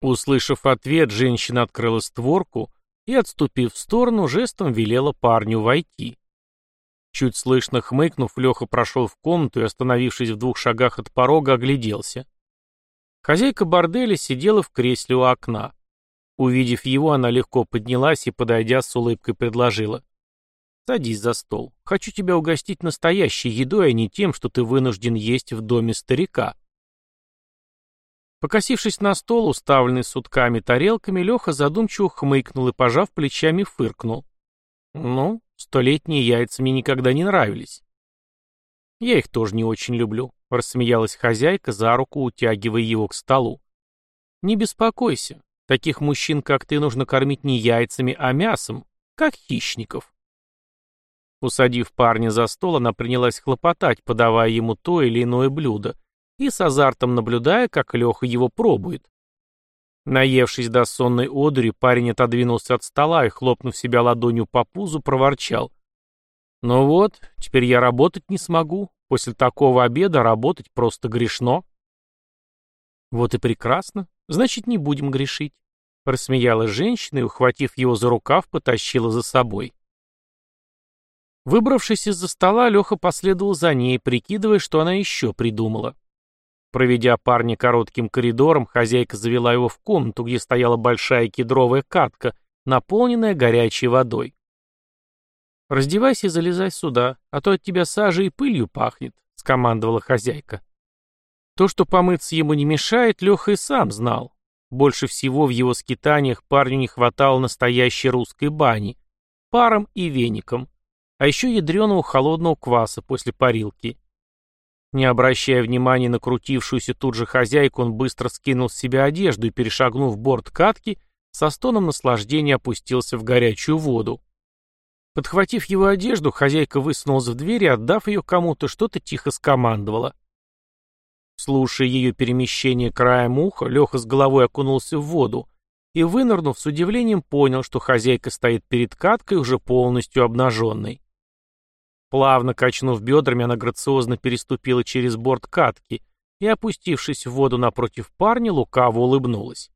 Услышав ответ, женщина открыла створку и, отступив в сторону, жестом велела парню войти. Чуть слышно хмыкнув, Леха прошел в комнату и, остановившись в двух шагах от порога, огляделся. Хозяйка борделя сидела в кресле у окна. Увидев его, она легко поднялась и, подойдя, с улыбкой предложила. «Садись за стол. Хочу тебя угостить настоящей едой, а не тем, что ты вынужден есть в доме старика». Покосившись на стол, уставленный сутками тарелками, Леха задумчиво хмыкнул и, пожав плечами, фыркнул. «Ну, столетние яйца мне никогда не нравились». «Я их тоже не очень люблю», — рассмеялась хозяйка, за руку утягивая его к столу. «Не беспокойся. Таких мужчин, как ты, нужно кормить не яйцами, а мясом, как хищников». Усадив парня за стол, она принялась хлопотать, подавая ему то или иное блюдо, и с азартом наблюдая, как Леха его пробует. Наевшись до сонной одури, парень отодвинулся от стола и, хлопнув себя ладонью по пузу, проворчал. «Ну вот, теперь я работать не смогу. После такого обеда работать просто грешно». «Вот и прекрасно. Значит, не будем грешить», — рассмеялась женщина и, ухватив его за рукав, потащила за собой. Выбравшись из-за стола, Леха последовал за ней, прикидывая, что она еще придумала. Проведя парня коротким коридором, хозяйка завела его в комнату, где стояла большая кедровая катка, наполненная горячей водой. «Раздевайся и залезай сюда, а то от тебя сажей и пылью пахнет», — скомандовала хозяйка. То, что помыться ему не мешает, Леха и сам знал. Больше всего в его скитаниях парню не хватало настоящей русской бани, паром и веником, а еще ядреного холодного кваса после парилки. Не обращая внимания на крутившуюся тут же хозяйку, он быстро скинул с себя одежду и, перешагнув борт катки, со стоном наслаждения опустился в горячую воду. Подхватив его одежду, хозяйка высунулась в дверь и, отдав ее кому-то, что-то тихо скомандовала. Слушая ее перемещение краем уха, Леха с головой окунулся в воду и, вынырнув, с удивлением понял, что хозяйка стоит перед каткой уже полностью обнаженной. Плавно качнув бедрами, она грациозно переступила через борт катки и, опустившись в воду напротив парня, лукаво улыбнулась.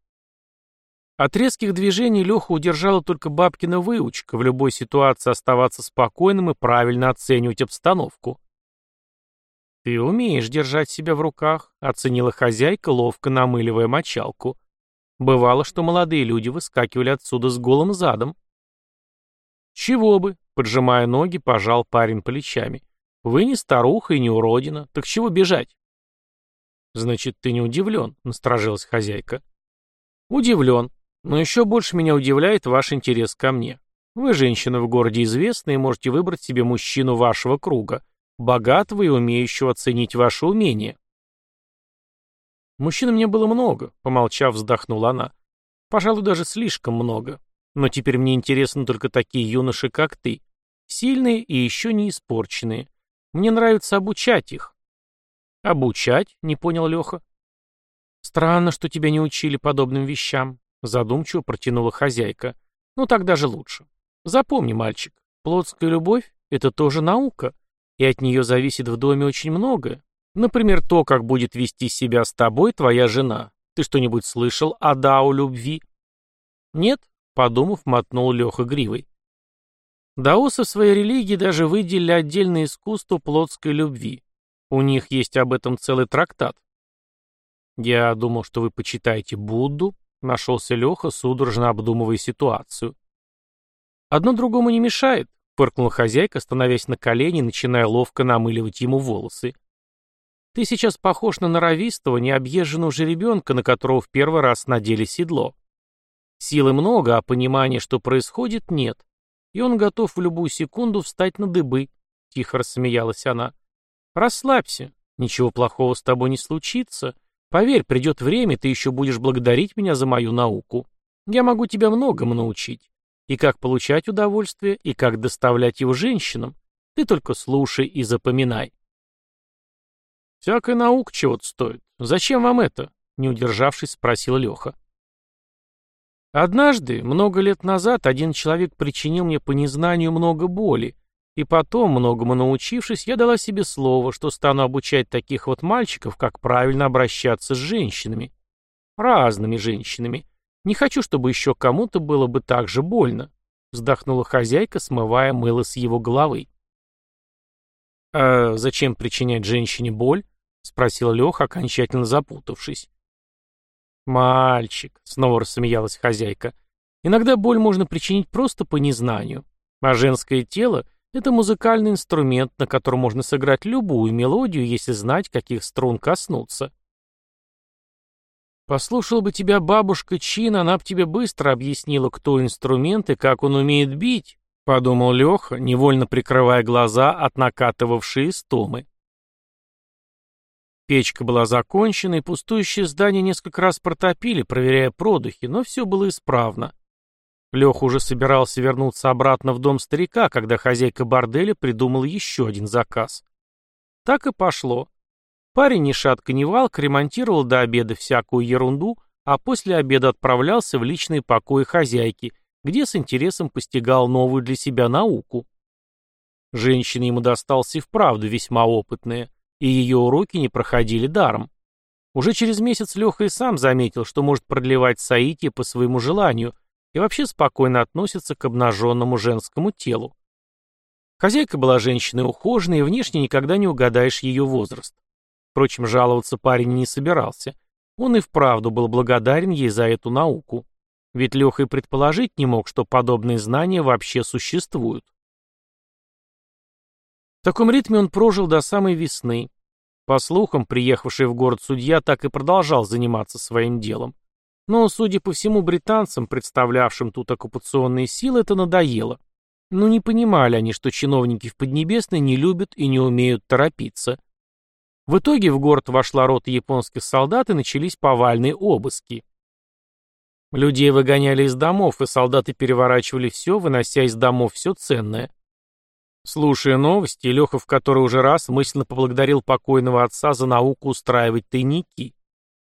От резких движений Леха удержала только бабкина выучка в любой ситуации оставаться спокойным и правильно оценивать обстановку. «Ты умеешь держать себя в руках», — оценила хозяйка, ловко намыливая мочалку. Бывало, что молодые люди выскакивали отсюда с голым задом. «Чего бы?» Поджимая ноги, пожал парень плечами. «Вы не старуха и не уродина. Так чего бежать?» «Значит, ты не удивлен», — насторожилась хозяйка. «Удивлен. Но еще больше меня удивляет ваш интерес ко мне. Вы женщина в городе известная и можете выбрать себе мужчину вашего круга, богатого и умеющего оценить ваше умение». «Мужчин мне было много», — помолчав, вздохнула она. «Пожалуй, даже слишком много. Но теперь мне интересны только такие юноши, как ты. Сильные и еще не испорченные. Мне нравится обучать их. Обучать? Не понял Леха. Странно, что тебя не учили подобным вещам. Задумчиво протянула хозяйка. Ну так даже лучше. Запомни, мальчик, плотская любовь — это тоже наука, и от нее зависит в доме очень многое. Например, то, как будет вести себя с тобой твоя жена. Ты что-нибудь слышал о дау любви? Нет? Подумав, мотнул Леха гривой. Даосы в своей религии даже выделили отдельное искусство плотской любви. У них есть об этом целый трактат. Я думал, что вы почитаете Будду, нашелся Леха, судорожно обдумывая ситуацию. Одно другому не мешает, фыркнула хозяйка, становясь на колени, начиная ловко намыливать ему волосы. Ты сейчас похож на норовистого, необъезженного жеребенка, на которого в первый раз надели седло. Силы много, а понимания, что происходит, нет. И он готов в любую секунду встать на дыбы, — тихо рассмеялась она. Расслабься, ничего плохого с тобой не случится. Поверь, придет время, ты еще будешь благодарить меня за мою науку. Я могу тебя многому научить. И как получать удовольствие, и как доставлять его женщинам. Ты только слушай и запоминай. Всякая наука чего-то стоит. Зачем вам это? Не удержавшись, спросил Леха. Однажды, много лет назад, один человек причинил мне по незнанию много боли, и потом, многому научившись, я дала себе слово, что стану обучать таких вот мальчиков, как правильно обращаться с женщинами. разными женщинами. Не хочу, чтобы еще кому-то было бы так же больно», — вздохнула хозяйка, смывая мыло с его головы. «А зачем причинять женщине боль?» — спросил Леха, окончательно запутавшись. «Мальчик», — снова рассмеялась хозяйка, — «иногда боль можно причинить просто по незнанию. А женское тело — это музыкальный инструмент, на котором можно сыграть любую мелодию, если знать, каких струн коснуться». «Послушал бы тебя бабушка Чин, она б тебе быстро объяснила, кто инструмент и как он умеет бить», — подумал Леха, невольно прикрывая глаза от накатывавшей стомы. Печка была закончена, и пустующее здание несколько раз протопили, проверяя продухи, но все было исправно. Леха уже собирался вернуться обратно в дом старика, когда хозяйка борделя придумала еще один заказ. Так и пошло. Парень ни шатка ни валк ремонтировал до обеда всякую ерунду, а после обеда отправлялся в личные покои хозяйки, где с интересом постигал новую для себя науку. Женщина ему досталась и вправду весьма опытная – и ее уроки не проходили даром. Уже через месяц Леха и сам заметил, что может продлевать соитие по своему желанию и вообще спокойно относится к обнаженному женскому телу. Хозяйка была женщиной ухоженной, и внешне никогда не угадаешь ее возраст. Впрочем, жаловаться парень не собирался. Он и вправду был благодарен ей за эту науку. Ведь Леха и предположить не мог, что подобные знания вообще существуют. В таком ритме он прожил до самой весны. По слухам, приехавший в город судья так и продолжал заниматься своим делом. Но, судя по всему, британцам, представлявшим тут оккупационные силы, это надоело. Но не понимали они, что чиновники в Поднебесной не любят и не умеют торопиться. В итоге в город вошла рота японских солдат и начались повальные обыски. Людей выгоняли из домов, и солдаты переворачивали все, вынося из домов все ценное. Слушая новости, Леха в который уже раз мысленно поблагодарил покойного отца за науку устраивать тайники.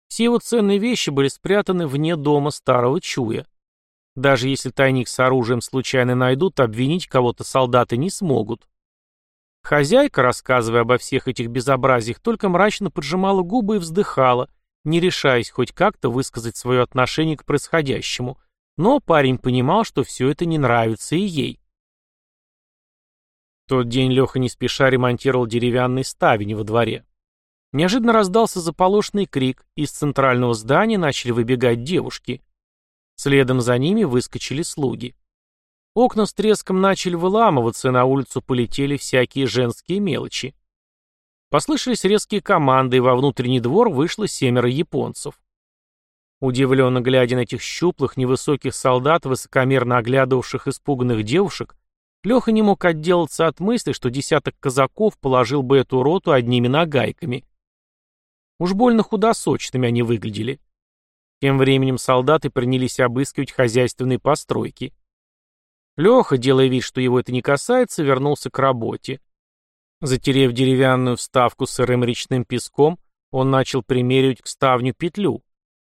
Все его ценные вещи были спрятаны вне дома старого Чуя. Даже если тайник с оружием случайно найдут, обвинить кого-то солдаты не смогут. Хозяйка, рассказывая обо всех этих безобразиях, только мрачно поджимала губы и вздыхала, не решаясь хоть как-то высказать свое отношение к происходящему. Но парень понимал, что все это не нравится и ей тот день Леха не спеша ремонтировал деревянный ставень во дворе. Неожиданно раздался заполошный крик, из центрального здания начали выбегать девушки. Следом за ними выскочили слуги. Окна с треском начали выламываться, и на улицу полетели всякие женские мелочи. Послышались резкие команды, и во внутренний двор вышло семеро японцев. Удивленно глядя на этих щуплых, невысоких солдат, высокомерно оглядывавших испуганных девушек, Леха не мог отделаться от мысли, что десяток казаков положил бы эту роту одними нагайками. Уж больно худосочными они выглядели. Тем временем солдаты принялись обыскивать хозяйственные постройки. Леха, делая вид, что его это не касается, вернулся к работе. Затерев деревянную вставку сырым речным песком, он начал примеривать к ставню петлю.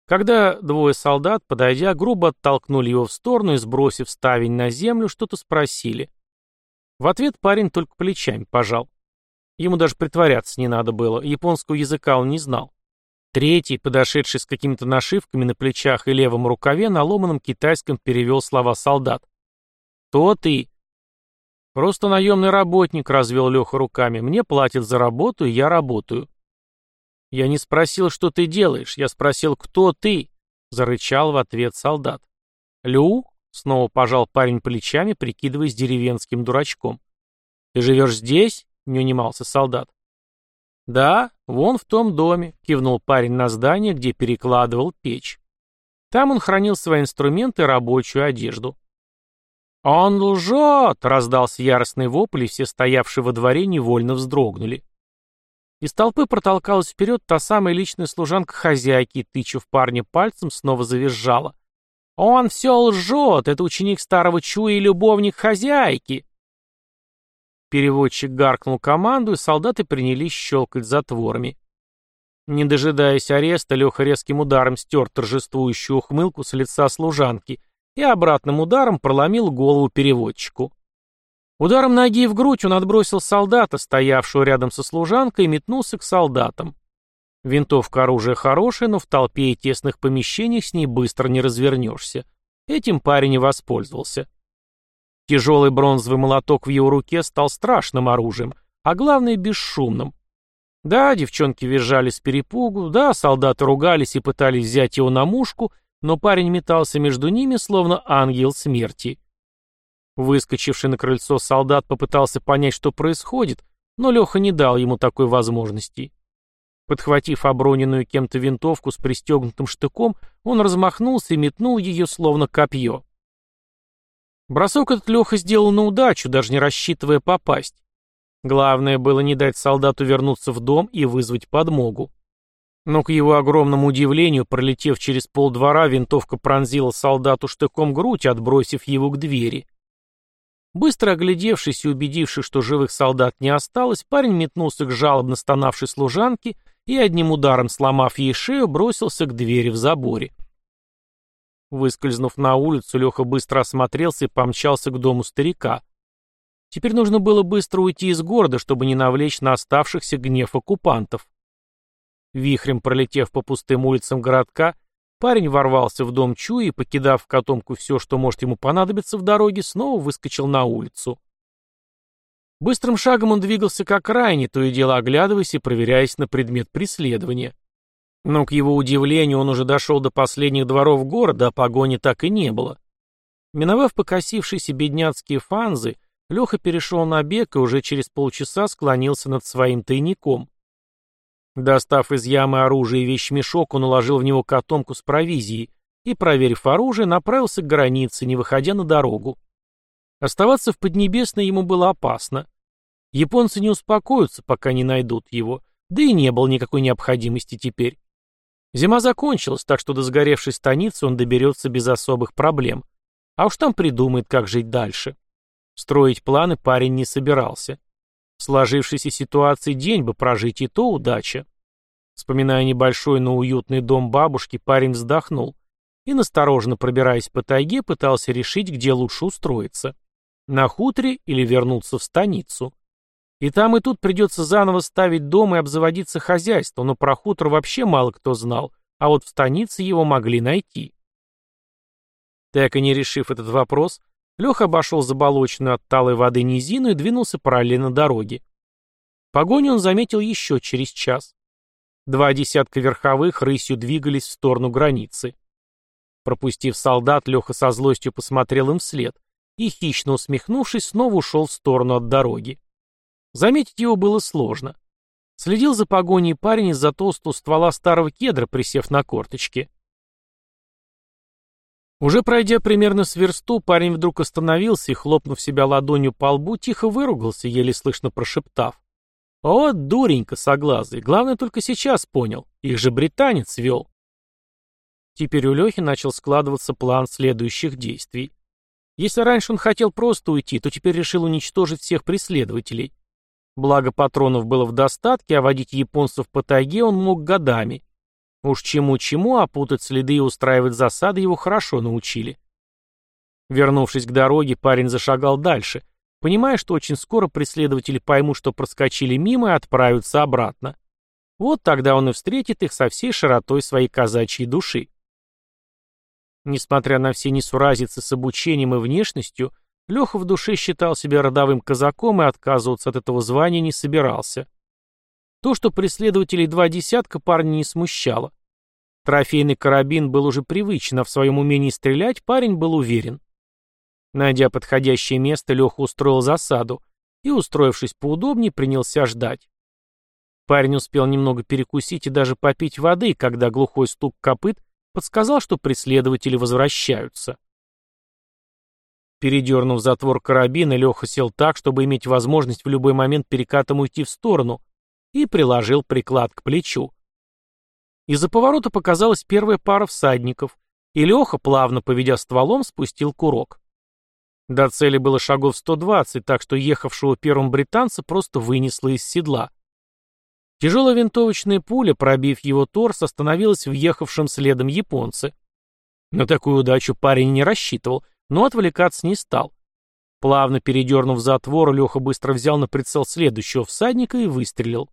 Когда двое солдат, подойдя, грубо оттолкнули его в сторону и, сбросив ставень на землю, что-то спросили. В ответ парень только плечами пожал. Ему даже притворяться не надо было, японского языка он не знал. Третий, подошедший с какими-то нашивками на плечах и левом рукаве, на ломаном китайском перевел слова солдат. «То ты?» «Просто наемный работник», — развел Леха руками. «Мне платят за работу, и я работаю». «Я не спросил, что ты делаешь. Я спросил, кто ты?» — зарычал в ответ солдат. «Лю?» Снова пожал парень плечами, прикидываясь деревенским дурачком. «Ты живешь здесь?» — не унимался солдат. «Да, вон в том доме», — кивнул парень на здание, где перекладывал печь. Там он хранил свои инструменты и рабочую одежду. «Он лжет!» — раздался яростный вопль, и все стоявшие во дворе невольно вздрогнули. Из толпы протолкалась вперед та самая личная служанка хозяйки, тыча в парня пальцем, снова завизжала. «Он все лжет! Это ученик старого Чуя и любовник хозяйки!» Переводчик гаркнул команду, и солдаты принялись щелкать затворами. Не дожидаясь ареста, Леха резким ударом стер торжествующую ухмылку с лица служанки и обратным ударом проломил голову переводчику. Ударом ноги в грудь он отбросил солдата, стоявшего рядом со служанкой, и метнулся к солдатам. Винтовка оружие хорошее, но в толпе и тесных помещениях с ней быстро не развернешься. Этим парень и воспользовался. Тяжелый бронзовый молоток в его руке стал страшным оружием, а главное бесшумным. Да, девчонки визжали с перепугу, да, солдаты ругались и пытались взять его на мушку, но парень метался между ними, словно ангел смерти. Выскочивший на крыльцо солдат попытался понять, что происходит, но Леха не дал ему такой возможности. Подхватив оброненную кем-то винтовку с пристегнутым штыком, он размахнулся и метнул ее, словно копье. Бросок этот Леха сделал на удачу, даже не рассчитывая попасть. Главное было не дать солдату вернуться в дом и вызвать подмогу. Но к его огромному удивлению, пролетев через полдвора, винтовка пронзила солдату штыком грудь, отбросив его к двери. Быстро оглядевшись и убедившись, что живых солдат не осталось, парень метнулся к жалобно стонавшей служанке и, одним ударом сломав ей шею, бросился к двери в заборе. Выскользнув на улицу, Леха быстро осмотрелся и помчался к дому старика. Теперь нужно было быстро уйти из города, чтобы не навлечь на оставшихся гнев оккупантов. Вихрем пролетев по пустым улицам городка, Парень ворвался в дом Чуи и, покидав котомку все, что может ему понадобиться в дороге, снова выскочил на улицу. Быстрым шагом он двигался как ранее, то и дело оглядываясь и проверяясь на предмет преследования. Но, к его удивлению, он уже дошел до последних дворов города, а погони так и не было. Миновав покосившиеся бедняцкие фанзы, Леха перешел на бег и уже через полчаса склонился над своим тайником. Достав из ямы оружие и вещмешок, он уложил в него котомку с провизией и, проверив оружие, направился к границе, не выходя на дорогу. Оставаться в Поднебесной ему было опасно. Японцы не успокоятся, пока не найдут его, да и не было никакой необходимости теперь. Зима закончилась, так что до сгоревшей станицы он доберется без особых проблем. А уж там придумает, как жить дальше. Строить планы парень не собирался. В сложившейся ситуации день бы прожить и то удача. Вспоминая небольшой, но уютный дом бабушки, парень вздохнул и, настороженно пробираясь по тайге, пытался решить, где лучше устроиться. На хуторе или вернуться в станицу. И там и тут придется заново ставить дом и обзаводиться хозяйством, но про хутор вообще мало кто знал, а вот в станице его могли найти. Так и не решив этот вопрос, Леха обошел заболоченную от талой воды низину и двинулся параллельно дороге. Погоню он заметил еще через час. Два десятка верховых рысью двигались в сторону границы. Пропустив солдат, Леха со злостью посмотрел им вслед и, хищно усмехнувшись, снова ушел в сторону от дороги. Заметить его было сложно. Следил за погоней парень из-за толстого ствола старого кедра, присев на корточки. Уже пройдя примерно с версту, парень вдруг остановился и, хлопнув себя ладонью по лбу, тихо выругался, еле слышно прошептав. «О, дуренька соглазый, главное только сейчас понял, их же британец вел». Теперь у Лехи начал складываться план следующих действий. Если раньше он хотел просто уйти, то теперь решил уничтожить всех преследователей. Благо патронов было в достатке, а водить японцев по тайге он мог годами. Уж чему-чему, а путать следы и устраивать засады его хорошо научили. Вернувшись к дороге, парень зашагал дальше, понимая, что очень скоро преследователи поймут, что проскочили мимо и отправятся обратно. Вот тогда он и встретит их со всей широтой своей казачьей души. Несмотря на все несуразицы с обучением и внешностью, Леха в душе считал себя родовым казаком и отказываться от этого звания не собирался. То, что преследователей два десятка, парня не смущало. Трофейный карабин был уже привычен, а в своем умении стрелять парень был уверен. Найдя подходящее место, Леха устроил засаду и, устроившись поудобнее, принялся ждать. Парень успел немного перекусить и даже попить воды, когда глухой стук копыт подсказал, что преследователи возвращаются. Передернув затвор карабина, Леха сел так, чтобы иметь возможность в любой момент перекатом уйти в сторону, и приложил приклад к плечу. Из-за поворота показалась первая пара всадников, и Леха, плавно поведя стволом, спустил курок. До цели было шагов 120, так что ехавшего первым британца просто вынесло из седла. Тяжелая винтовочная пуля, пробив его торс, остановилась в ехавшем следом японце. На такую удачу парень не рассчитывал, но отвлекаться не стал. Плавно передернув затвор, Леха быстро взял на прицел следующего всадника и выстрелил.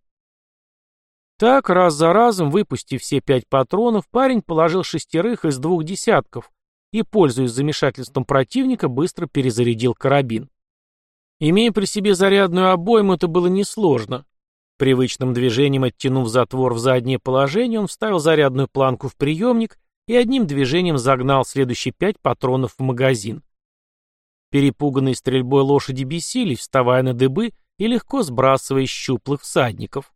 Так, раз за разом, выпустив все пять патронов, парень положил шестерых из двух десятков и, пользуясь замешательством противника, быстро перезарядил карабин. Имея при себе зарядную обойму, это было несложно. Привычным движением оттянув затвор в заднее положение, он вставил зарядную планку в приемник и одним движением загнал следующие пять патронов в магазин. Перепуганные стрельбой лошади бесились, вставая на дыбы и легко сбрасывая щуплых всадников.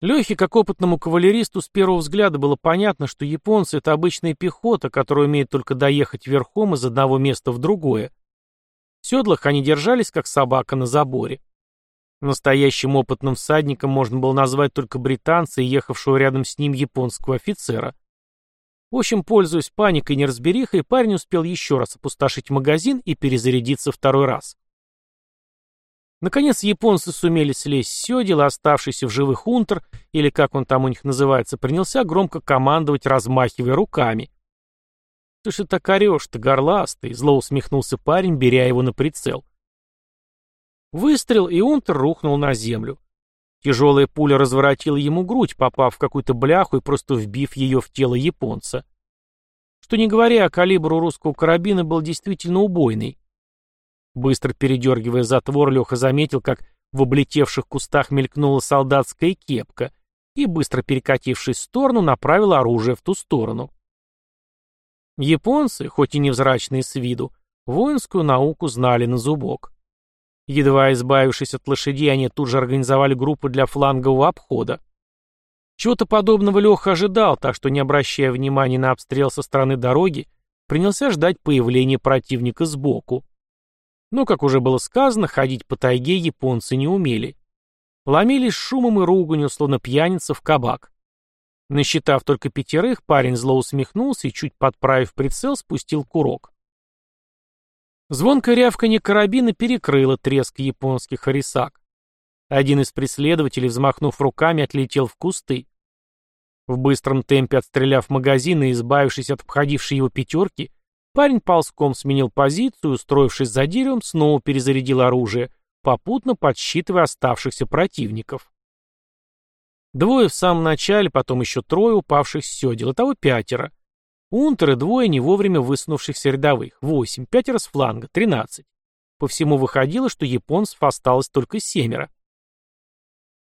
Лехе, как опытному кавалеристу, с первого взгляда было понятно, что японцы — это обычная пехота, которая умеет только доехать верхом из одного места в другое. В седлах они держались, как собака на заборе. Настоящим опытным всадником можно было назвать только британца и ехавшего рядом с ним японского офицера. В общем, пользуясь паникой и неразберихой, парень успел еще раз опустошить магазин и перезарядиться второй раз. Наконец японцы сумели слезть с седел, оставшийся в живых унтер, или как он там у них называется, принялся громко командовать, размахивая руками. «Ты что так орешь-то, горластый?» — зло усмехнулся парень, беря его на прицел. Выстрел, и унтер рухнул на землю. Тяжелая пуля разворотила ему грудь, попав в какую-то бляху и просто вбив ее в тело японца. Что не говоря, калибр у русского карабина был действительно убойный. Быстро передергивая затвор, Леха заметил, как в облетевших кустах мелькнула солдатская кепка и, быстро перекатившись в сторону, направил оружие в ту сторону. Японцы, хоть и невзрачные с виду, воинскую науку знали на зубок. Едва избавившись от лошадей, они тут же организовали группу для флангового обхода. Чего-то подобного Леха ожидал, так что, не обращая внимания на обстрел со стороны дороги, принялся ждать появления противника сбоку. Но, как уже было сказано, ходить по тайге японцы не умели. Ломились шумом и руганью, словно пьяница в кабак. Насчитав только пятерых, парень зло усмехнулся и, чуть подправив прицел, спустил курок. Звонкое рявканье карабина перекрыло треск японских арисак. Один из преследователей, взмахнув руками, отлетел в кусты. В быстром темпе отстреляв магазин и избавившись от обходившей его пятерки, парень ползком сменил позицию, устроившись за деревом, снова перезарядил оружие, попутно подсчитывая оставшихся противников. Двое в самом начале, потом еще трое упавших с седел, того пятеро. Унтеры двое не вовремя высунувшихся рядовых, восемь, пятеро с фланга, тринадцать. По всему выходило, что японцев осталось только семеро.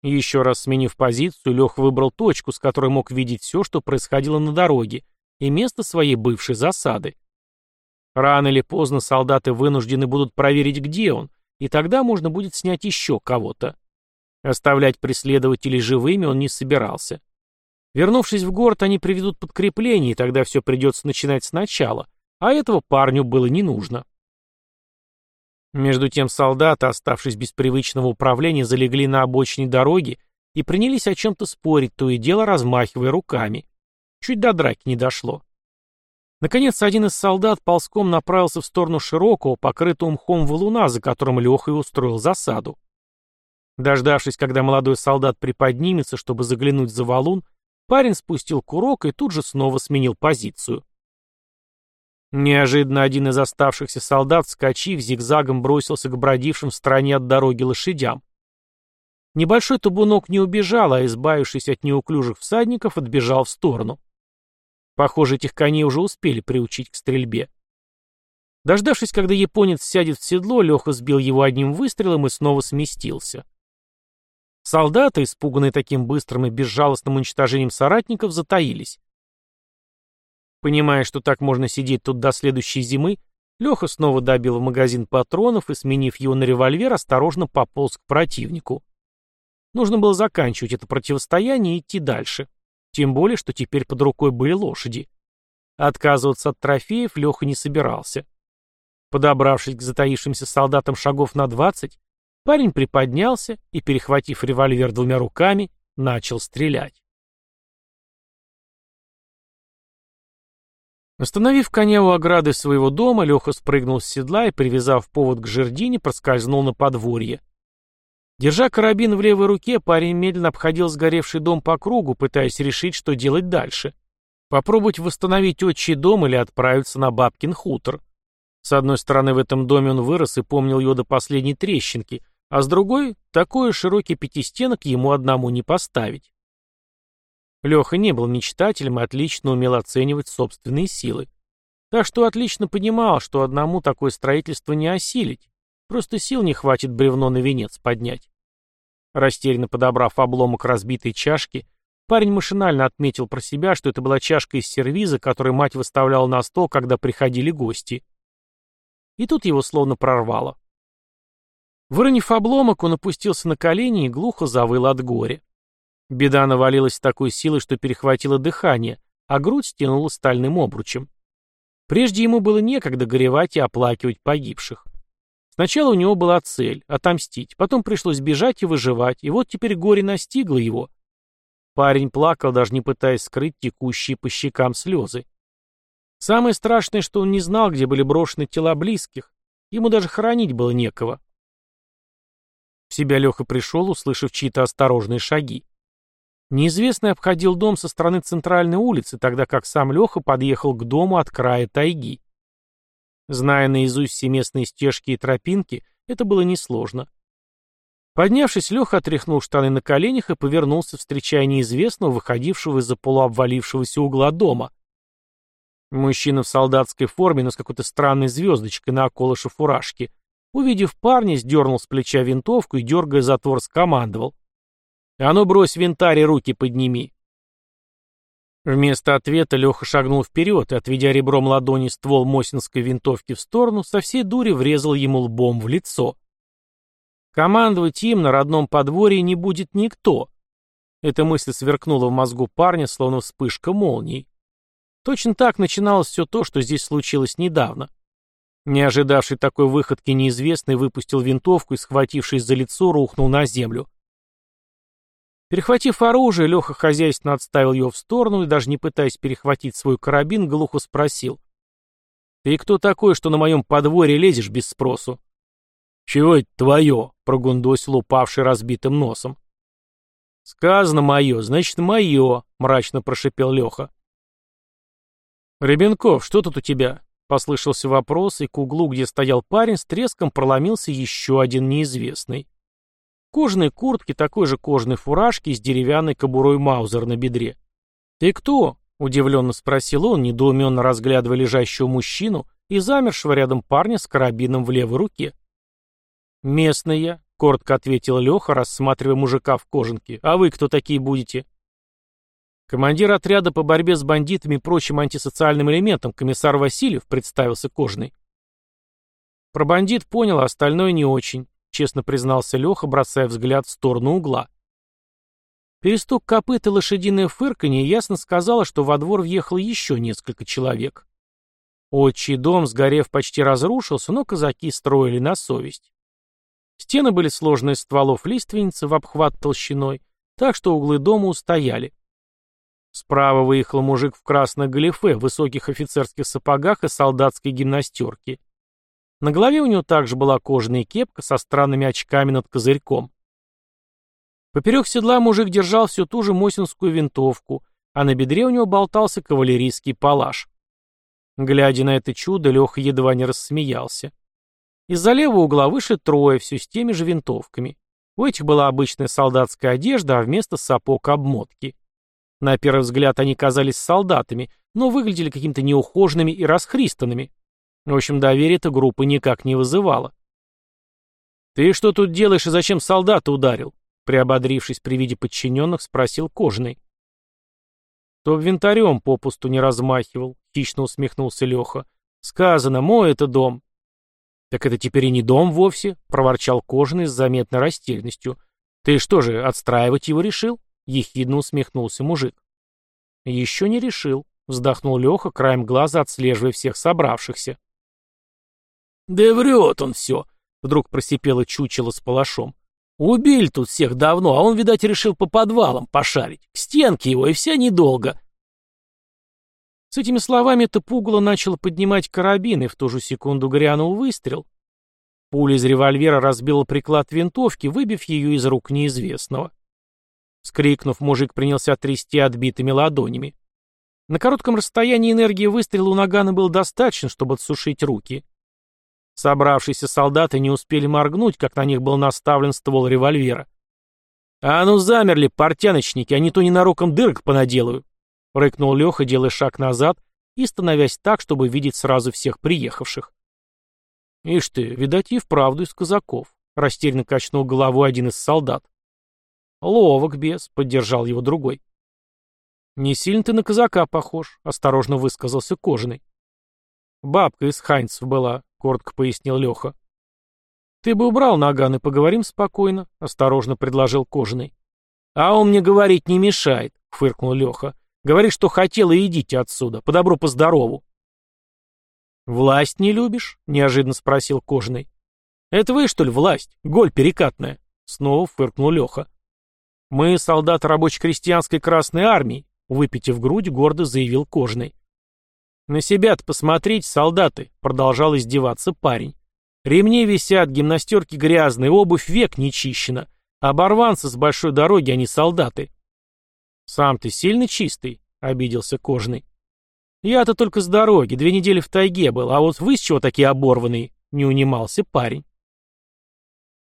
Еще раз сменив позицию, Лех выбрал точку, с которой мог видеть все, что происходило на дороге, и место своей бывшей засады. Рано или поздно солдаты вынуждены будут проверить, где он, и тогда можно будет снять еще кого-то. Оставлять преследователей живыми он не собирался. Вернувшись в город, они приведут подкрепление, и тогда все придется начинать сначала, а этого парню было не нужно. Между тем солдаты, оставшись без привычного управления, залегли на обочине дороги и принялись о чем-то спорить, то и дело размахивая руками. Чуть до драки не дошло. Наконец, один из солдат ползком направился в сторону широкого, покрытого мхом валуна, за которым Леха и устроил засаду. Дождавшись, когда молодой солдат приподнимется, чтобы заглянуть за валун, Парень спустил курок и тут же снова сменил позицию. Неожиданно один из оставшихся солдат, вскочив, зигзагом бросился к бродившим в стороне от дороги лошадям. Небольшой табунок не убежал, а, избавившись от неуклюжих всадников, отбежал в сторону. Похоже, этих коней уже успели приучить к стрельбе. Дождавшись, когда японец сядет в седло, Леха сбил его одним выстрелом и снова сместился. Солдаты, испуганные таким быстрым и безжалостным уничтожением соратников, затаились. Понимая, что так можно сидеть тут до следующей зимы, Леха снова добил в магазин патронов и, сменив его на револьвер, осторожно пополз к противнику. Нужно было заканчивать это противостояние и идти дальше. Тем более, что теперь под рукой были лошади. Отказываться от трофеев Леха не собирался. Подобравшись к затаившимся солдатам шагов на двадцать, Парень приподнялся и, перехватив револьвер двумя руками, начал стрелять. Остановив коня у ограды своего дома, Леха спрыгнул с седла и, привязав повод к жердине, проскользнул на подворье. Держа карабин в левой руке, парень медленно обходил сгоревший дом по кругу, пытаясь решить, что делать дальше. Попробовать восстановить отчий дом или отправиться на бабкин хутор. С одной стороны, в этом доме он вырос и помнил его до последней трещинки, а с другой, такой широкий пятистенок ему одному не поставить. Леха не был мечтателем и отлично умел оценивать собственные силы. Так что отлично понимал, что одному такое строительство не осилить. Просто сил не хватит бревно на венец поднять. Растерянно подобрав обломок разбитой чашки, парень машинально отметил про себя, что это была чашка из сервиза, которую мать выставляла на стол, когда приходили гости. И тут его словно прорвало. Выронив обломок, он опустился на колени и глухо завыл от горя. Беда навалилась с такой силой, что перехватило дыхание, а грудь стянула стальным обручем. Прежде ему было некогда горевать и оплакивать погибших. Сначала у него была цель — отомстить, потом пришлось бежать и выживать, и вот теперь горе настигло его. Парень плакал, даже не пытаясь скрыть текущие по щекам слезы. Самое страшное, что он не знал, где были брошены тела близких, ему даже хоронить было некого. Себя Леха пришел, услышав чьи-то осторожные шаги. Неизвестный обходил дом со стороны центральной улицы, тогда как сам Леха подъехал к дому от края тайги. Зная наизусть все местные стежки и тропинки, это было несложно. Поднявшись, Леха отряхнул штаны на коленях и повернулся, встречая неизвестного, выходившего из-за полуобвалившегося угла дома. Мужчина в солдатской форме, но с какой-то странной звездочкой на околыше фуражки, увидев парня, сдернул с плеча винтовку и, дергая затвор, скомандовал. «А ну брось винтарь и руки подними!» Вместо ответа Леха шагнул вперед и, отведя ребром ладони ствол Мосинской винтовки в сторону, со всей дури врезал ему лбом в лицо. Командовать им на родном подворье не будет никто. Эта мысль сверкнула в мозгу парня, словно вспышка молнии. Точно так начиналось все то, что здесь случилось недавно. Не ожидавший такой выходки неизвестный выпустил винтовку и, схватившись за лицо, рухнул на землю. Перехватив оружие, Леха хозяйственно отставил его в сторону и, даже не пытаясь перехватить свой карабин, глухо спросил. «Ты кто такой, что на моем подворье лезешь без спросу?» «Чего это твое?» — прогундосил упавший разбитым носом. «Сказано мое, значит, мое», — мрачно прошипел Леха. «Ребенков, что тут у тебя?» — послышался вопрос, и к углу, где стоял парень, с треском проломился еще один неизвестный кожаной куртке, такой же кожаной фуражке с деревянной кобурой Маузер на бедре. «Ты кто?» — удивленно спросил он, недоуменно разглядывая лежащего мужчину и замершего рядом парня с карабином в левой руке. «Местный я», — коротко ответил Леха, рассматривая мужика в кожанке. «А вы кто такие будете?» «Командир отряда по борьбе с бандитами и прочим антисоциальным элементом, комиссар Васильев», — представился Кожаный. Про бандит понял, а остальное не очень честно признался Леха, бросая взгляд в сторону угла. Перестук копыт и лошадиное фырканье ясно сказала, что во двор въехало еще несколько человек. Отчий дом, сгорев, почти разрушился, но казаки строили на совесть. Стены были сложены из стволов лиственницы в обхват толщиной, так что углы дома устояли. Справа выехал мужик в красной галифе, высоких офицерских сапогах и солдатской гимнастерке. На голове у него также была кожаная кепка со странными очками над козырьком. Поперек седла мужик держал всю ту же мосинскую винтовку, а на бедре у него болтался кавалерийский палаш. Глядя на это чудо, Леха едва не рассмеялся. Из-за левого угла вышли трое, все с теми же винтовками. У этих была обычная солдатская одежда, а вместо сапог обмотки. На первый взгляд они казались солдатами, но выглядели какими-то неухоженными и расхристанными. В общем, доверие эта группа никак не вызывала. «Ты что тут делаешь и зачем солдата ударил?» Приободрившись при виде подчиненных, спросил Кожаный. «То винтарем попусту не размахивал», — хищно усмехнулся Леха. «Сказано, мой это дом». «Так это теперь и не дом вовсе», — проворчал Кожаный с заметной растерянностью. «Ты что же, отстраивать его решил?» — ехидно усмехнулся мужик. «Еще не решил», — вздохнул Леха, краем глаза отслеживая всех собравшихся. «Да врет он все», — вдруг просипело чучело с палашом. «Убили тут всех давно, а он, видать, решил по подвалам пошарить. К стенке его, и вся недолго». С этими словами это пугало начало поднимать карабин, и в ту же секунду грянул выстрел. Пуля из револьвера разбила приклад винтовки, выбив ее из рук неизвестного. Скрикнув, мужик принялся трясти отбитыми ладонями. На коротком расстоянии энергии выстрела у Нагана было достаточно, чтобы отсушить руки. Собравшиеся солдаты не успели моргнуть, как на них был наставлен ствол револьвера. «А ну замерли, портяночники, а не то ненароком дырок понаделаю!» — рыкнул Леха, делая шаг назад и становясь так, чтобы видеть сразу всех приехавших. «Ишь ты, видать, и вправду из казаков», — растерянно качнул головой один из солдат. «Ловок, бес», — поддержал его другой. «Не сильно ты на казака похож», — осторожно высказался Кожаный. «Бабка из Хайнцев была», — коротко пояснил Леха. «Ты бы убрал наган и поговорим спокойно», — осторожно предложил Кожаный. «А он мне говорить не мешает», — фыркнул Леха. «Говори, что хотел, и идите отсюда, по добру, по здорову». «Власть не любишь?» — неожиданно спросил Кожаный. «Это вы, что ли, власть? Голь перекатная?» — снова фыркнул Леха. «Мы солдаты рабоче-крестьянской Красной Армии», Выпитив грудь, гордо заявил Кожный. «На себя-то посмотрите, солдаты!» — продолжал издеваться парень. «Ремни висят, гимнастерки грязные, обувь век не чищена. Оборванцы с большой дороги, а не солдаты». «Сам ты сильно чистый?» — обиделся Кожный. «Я-то только с дороги, две недели в тайге был, а вот вы с чего такие оборванные?» — не унимался парень.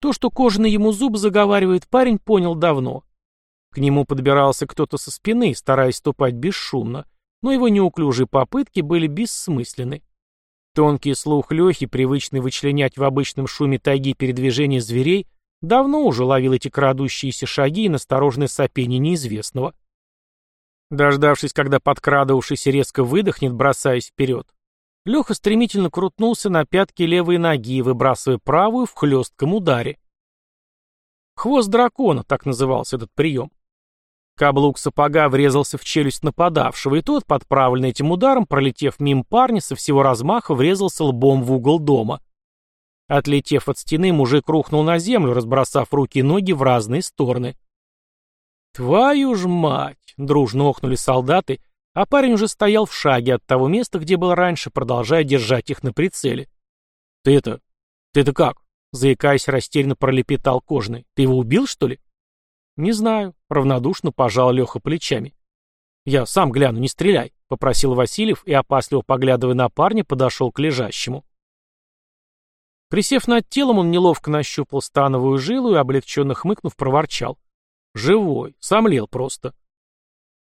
То, что Кожаный ему зуб заговаривает, парень понял давно. К нему подбирался кто-то со спины, стараясь ступать бесшумно, но его неуклюжие попытки были бессмысленны. Тонкий слух Лехи, привычный вычленять в обычном шуме тайги передвижения зверей, давно уже ловил эти крадущиеся шаги и настороженное сопение неизвестного. Дождавшись, когда подкрадывавшийся резко выдохнет, бросаясь вперед, Леха стремительно крутнулся на пятки левой ноги, выбрасывая правую в хлестком ударе. Хвост дракона, так назывался этот прием. Каблук сапога врезался в челюсть нападавшего, и тот, подправленный этим ударом, пролетев мимо парня, со всего размаха врезался лбом в угол дома. Отлетев от стены, мужик рухнул на землю, разбросав руки и ноги в разные стороны. «Твою ж мать!» — дружно охнули солдаты, а парень уже стоял в шаге от того места, где был раньше, продолжая держать их на прицеле. «Ты это... ты это как?» — заикаясь, растерянно пролепетал кожный. «Ты его убил, что ли?» «Не знаю», — равнодушно пожал Леха плечами. «Я сам гляну, не стреляй», — попросил Васильев и, опасливо поглядывая на парня, подошел к лежащему. Присев над телом, он неловко нащупал становую жилу и, облегченно хмыкнув, проворчал. «Живой, сомлел просто».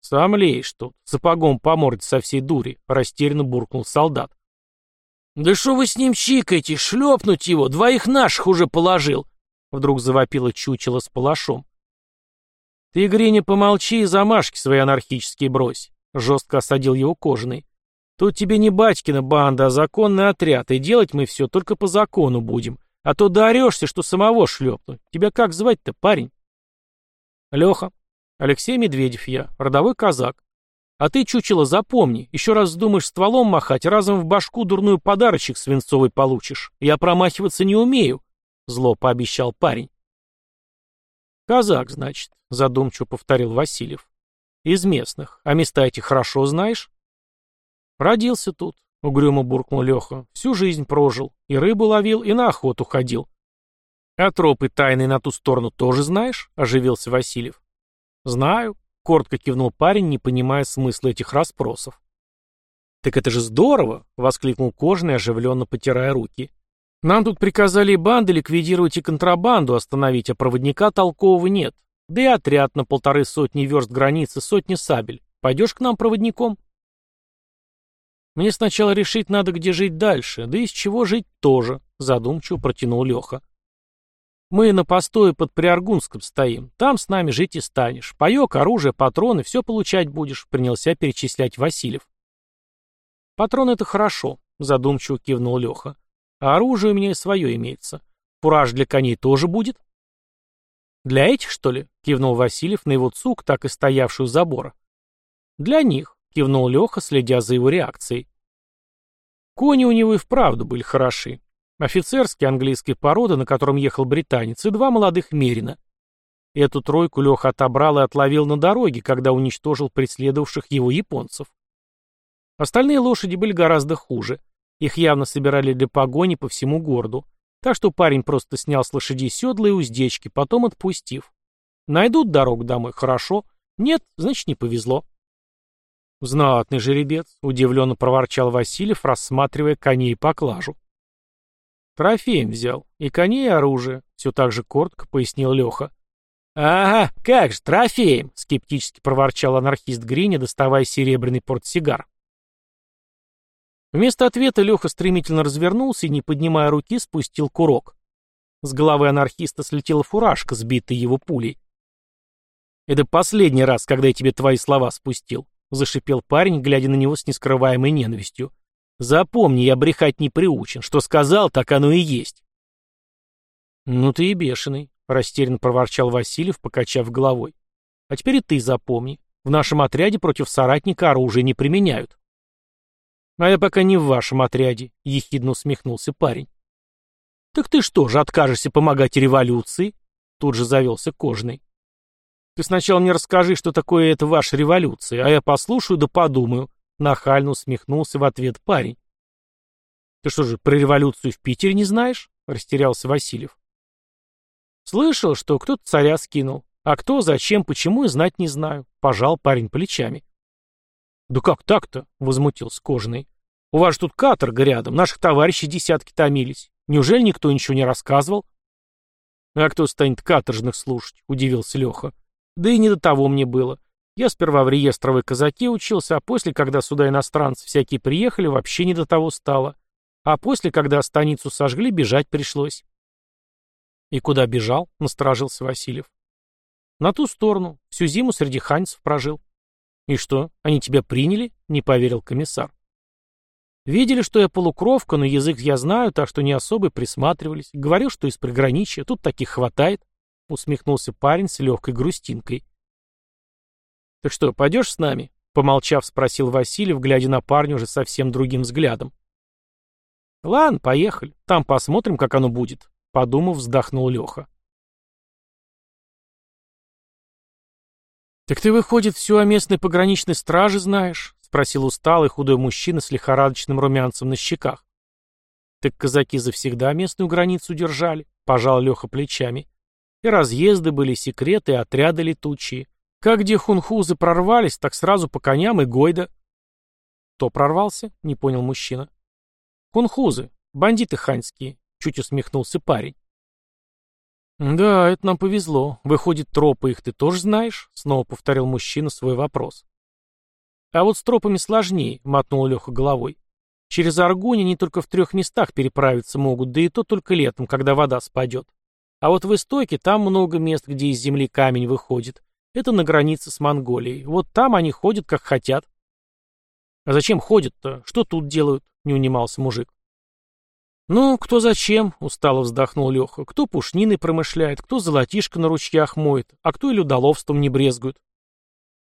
«Сомлеешь тут, сапогом по морде со всей дури», — растерянно буркнул солдат. «Да что вы с ним чикаете? Шлепнуть его! Двоих наших уже положил!» Вдруг завопило чучело с палашом. «Ты, Гриня, помолчи и замашки свои анархические брось», — жестко осадил его кожаный. «Тут тебе не батькина банда, а законный отряд, и делать мы все только по закону будем. А то доорешься, что самого шлепнуть. Тебя как звать-то, парень?» «Леха. Алексей Медведев я, родовой казак. А ты, чучело, запомни, еще раз вздумаешь стволом махать, разом в башку дурную подарочек свинцовый получишь. Я промахиваться не умею», — зло пообещал парень. «Казак, значит», — задумчиво повторил Васильев. «Из местных. А места эти хорошо знаешь?» «Родился тут», — угрюмо буркнул Леха. «Всю жизнь прожил. И рыбу ловил, и на охоту ходил». «А тропы тайные на ту сторону тоже знаешь?» — оживился Васильев. «Знаю», — коротко кивнул парень, не понимая смысла этих расспросов. «Так это же здорово!» — воскликнул Кожаный, оживленно потирая руки. Нам тут приказали банды ликвидировать и контрабанду остановить, а проводника толкового нет. Да и отряд на полторы сотни верст границы, сотни сабель. Пойдешь к нам проводником? Мне сначала решить надо, где жить дальше, да и с чего жить тоже, задумчиво протянул Леха. Мы на постое под Приаргунском стоим, там с нами жить и станешь. Паек, оружие, патроны, все получать будешь, принялся перечислять Васильев. Патроны это хорошо, задумчиво кивнул Леха. А оружие у меня и свое имеется. Фураж для коней тоже будет? Для этих, что ли? Кивнул Васильев на его цук, так и стоявший у забора. Для них, кивнул Леха, следя за его реакцией. Кони у него и вправду были хороши. Офицерские английской породы, на котором ехал британец, и два молодых мерина. Эту тройку Леха отобрал и отловил на дороге, когда уничтожил преследовавших его японцев. Остальные лошади были гораздо хуже. Их явно собирали для погони по всему городу. Так что парень просто снял с лошадей седла и уздечки, потом отпустив. Найдут дорогу домой, хорошо. Нет, значит, не повезло. Знатный жеребец, удивленно проворчал Васильев, рассматривая коней и поклажу. Трофеем взял. И коней, и оружие. Все так же коротко пояснил Леха. «Ага, как же, трофеем!» — скептически проворчал анархист Гриня, доставая серебряный портсигар. Вместо ответа Леха стремительно развернулся и, не поднимая руки, спустил курок. С головы анархиста слетела фуражка, сбитая его пулей. «Это последний раз, когда я тебе твои слова спустил», — зашипел парень, глядя на него с нескрываемой ненавистью. «Запомни, я брехать не приучен. Что сказал, так оно и есть». «Ну ты и бешеный», — растерянно проворчал Васильев, покачав головой. «А теперь и ты запомни. В нашем отряде против соратника оружие не применяют». «А я пока не в вашем отряде», — ехидно усмехнулся парень. «Так ты что же, откажешься помогать революции?» Тут же завелся Кожный. «Ты сначала мне расскажи, что такое эта ваша революция, а я послушаю да подумаю», — нахально усмехнулся в ответ парень. «Ты что же, про революцию в Питере не знаешь?» — растерялся Васильев. «Слышал, что кто-то царя скинул, а кто, зачем, почему и знать не знаю», — пожал парень плечами. «Да как так-то?» — возмутился Кожаный. «У вас же тут каторга рядом, наших товарищей десятки томились. Неужели никто ничего не рассказывал? А кто станет каторжных слушать? Удивился Леха. Да и не до того мне было. Я сперва в реестровой казаке учился, а после, когда сюда иностранцы всякие приехали, вообще не до того стало. А после, когда станицу сожгли, бежать пришлось. И куда бежал? Насторожился Васильев. На ту сторону. Всю зиму среди ханьцев прожил. И что, они тебя приняли? Не поверил комиссар. Видели, что я полукровка, но язык я знаю, так что не особо присматривались. Говорил, что из приграничья, тут таких хватает. Усмехнулся парень с легкой грустинкой. «Так что, пойдешь с нами?» Помолчав, спросил Васильев, глядя на парня уже совсем другим взглядом. «Ладно, поехали. Там посмотрим, как оно будет», — подумав, вздохнул Леха. «Так ты, выходит, все о местной пограничной страже знаешь?» спросил усталый худой мужчина с лихорадочным румянцем на щеках. Так казаки завсегда местную границу держали, пожал Леха плечами. И разъезды были, секреты, отряды летучие. Как где хунхузы прорвались, так сразу по коням и гойда. Кто прорвался? Не понял мужчина. Хунхузы, бандиты ханьские, чуть усмехнулся парень. «Да, это нам повезло. Выходит, тропы их ты тоже знаешь?» — снова повторил мужчина свой вопрос. А вот с тропами сложнее, мотнул Леха головой. Через Аргунь они только в трех местах переправиться могут, да и то только летом, когда вода спадет. А вот в Истоке там много мест, где из земли камень выходит. Это на границе с Монголией. Вот там они ходят, как хотят. А зачем ходят-то? Что тут делают? Не унимался мужик. «Ну, кто зачем?» — устало вздохнул Леха. «Кто пушнины промышляет, кто золотишко на ручьях моет, а кто и людоловством не брезгует.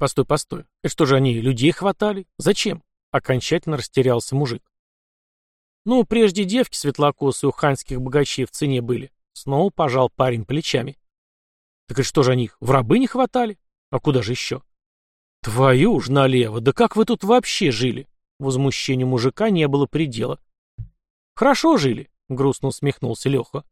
Постой, постой. Это что же они, людей хватали? Зачем? Окончательно растерялся мужик. Ну, прежде девки светлокосые у ханьских богачей в цене были. Снова пожал парень плечами. Так и что же они их, в рабы не хватали? А куда же еще? Твою ж налево, да как вы тут вообще жили? Возмущению мужика не было предела. Хорошо жили, грустно усмехнулся Леха.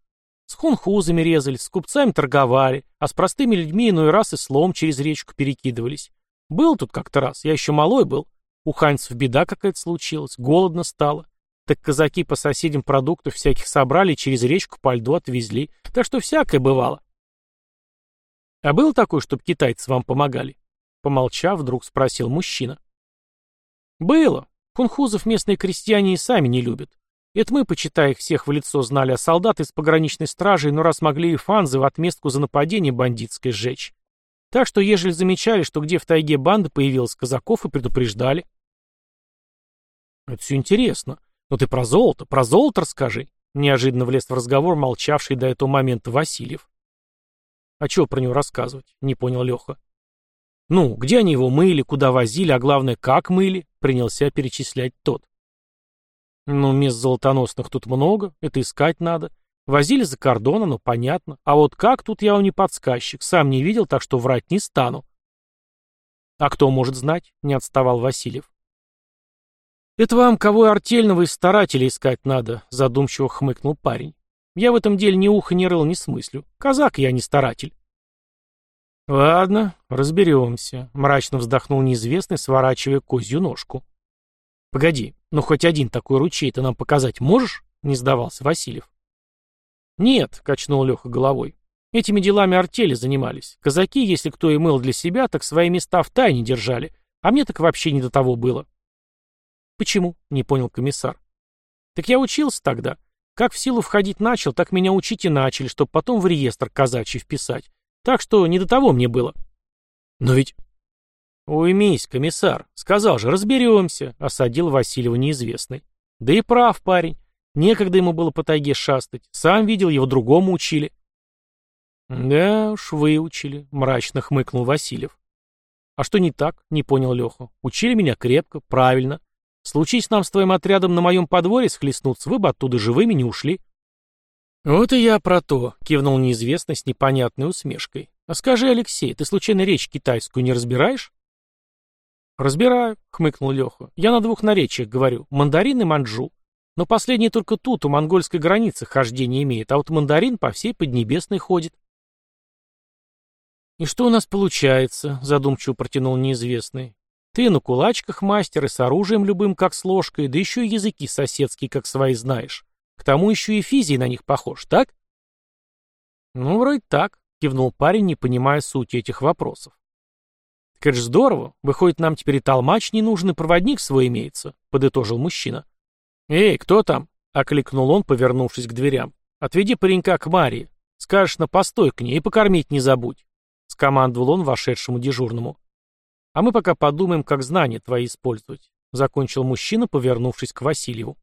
С хунхузами резали, с купцами торговали, а с простыми людьми иной раз и слом через речку перекидывались. Был тут как-то раз, я еще малой был. У ханьцев беда какая-то случилась, голодно стало. Так казаки по соседям продуктов всяких собрали через речку по льду отвезли. Так что всякое бывало. А было такое, чтобы китайцы вам помогали? Помолчав, вдруг спросил мужчина. Было. Хунхузов местные крестьяне и сами не любят. Это мы, почитая их всех в лицо, знали, а солдаты из пограничной стражи, но раз могли и фанзы в отместку за нападение бандитское сжечь. Так что, ежели замечали, что где в тайге банда появилась казаков и предупреждали. Это все интересно. Но ты про золото, про золото расскажи. Неожиданно влез в разговор молчавший до этого момента Васильев. А чего про него рассказывать? Не понял Леха. Ну, где они его мыли, куда возили, а главное, как мыли, принялся перечислять тот. Ну, мест золотоносных тут много, это искать надо. Возили за кордона, ну понятно. А вот как, тут я вам не подсказчик. Сам не видел, так что врать не стану. А кто может знать? Не отставал Васильев. Это вам кого артельного из старателей искать надо, задумчиво хмыкнул парень. Я в этом деле ни уха, ни рыл не смыслю. Казак я, не старатель. Ладно, разберемся, мрачно вздохнул неизвестный, сворачивая козью ножку. Погоди, ну хоть один такой ручей ты нам показать можешь? Не сдавался Васильев. Нет, качнул Леха головой. Этими делами артели занимались. Казаки, если кто и мыл для себя, так свои места в тайне держали. А мне так вообще не до того было. Почему? Не понял комиссар. Так я учился тогда. Как в силу входить начал, так меня учить и начали, чтобы потом в реестр казачий вписать. Так что не до того мне было. Но ведь... Уймись, комиссар. Сказал же, разберемся, осадил Васильева неизвестный. Да и прав парень. Некогда ему было по тайге шастать. Сам видел, его другому учили. «Да уж, выучили», — мрачно хмыкнул Васильев. «А что не так?» — не понял Леха. «Учили меня крепко, правильно. Случись нам с твоим отрядом на моем подворье схлестнуться, вы бы оттуда живыми не ушли». «Вот и я про то», — кивнул неизвестный с непонятной усмешкой. «А скажи, Алексей, ты случайно речь китайскую не разбираешь?» «Разбираю», — хмыкнул Леха. «Я на двух наречиях говорю. Мандарин и манджу. Но последний только тут, у монгольской границы, хождение имеет, а вот мандарин по всей Поднебесной ходит». «И что у нас получается?» — задумчиво протянул неизвестный. «Ты на кулачках мастер и с оружием любым, как с ложкой, да еще и языки соседские, как свои, знаешь. К тому еще и физий на них похож, так?» «Ну, вроде так», — кивнул парень, не понимая сути этих вопросов. «Так это же здорово. Выходит, нам теперь и толмач не нужен, и проводник свой имеется», — подытожил мужчина. «Эй, кто там?» — окликнул он, повернувшись к дверям. «Отведи паренька к Марии. Скажешь на постой к ней и покормить не забудь». — скомандовал он вошедшему дежурному. «А мы пока подумаем, как знания твои использовать», — закончил мужчина, повернувшись к Васильеву.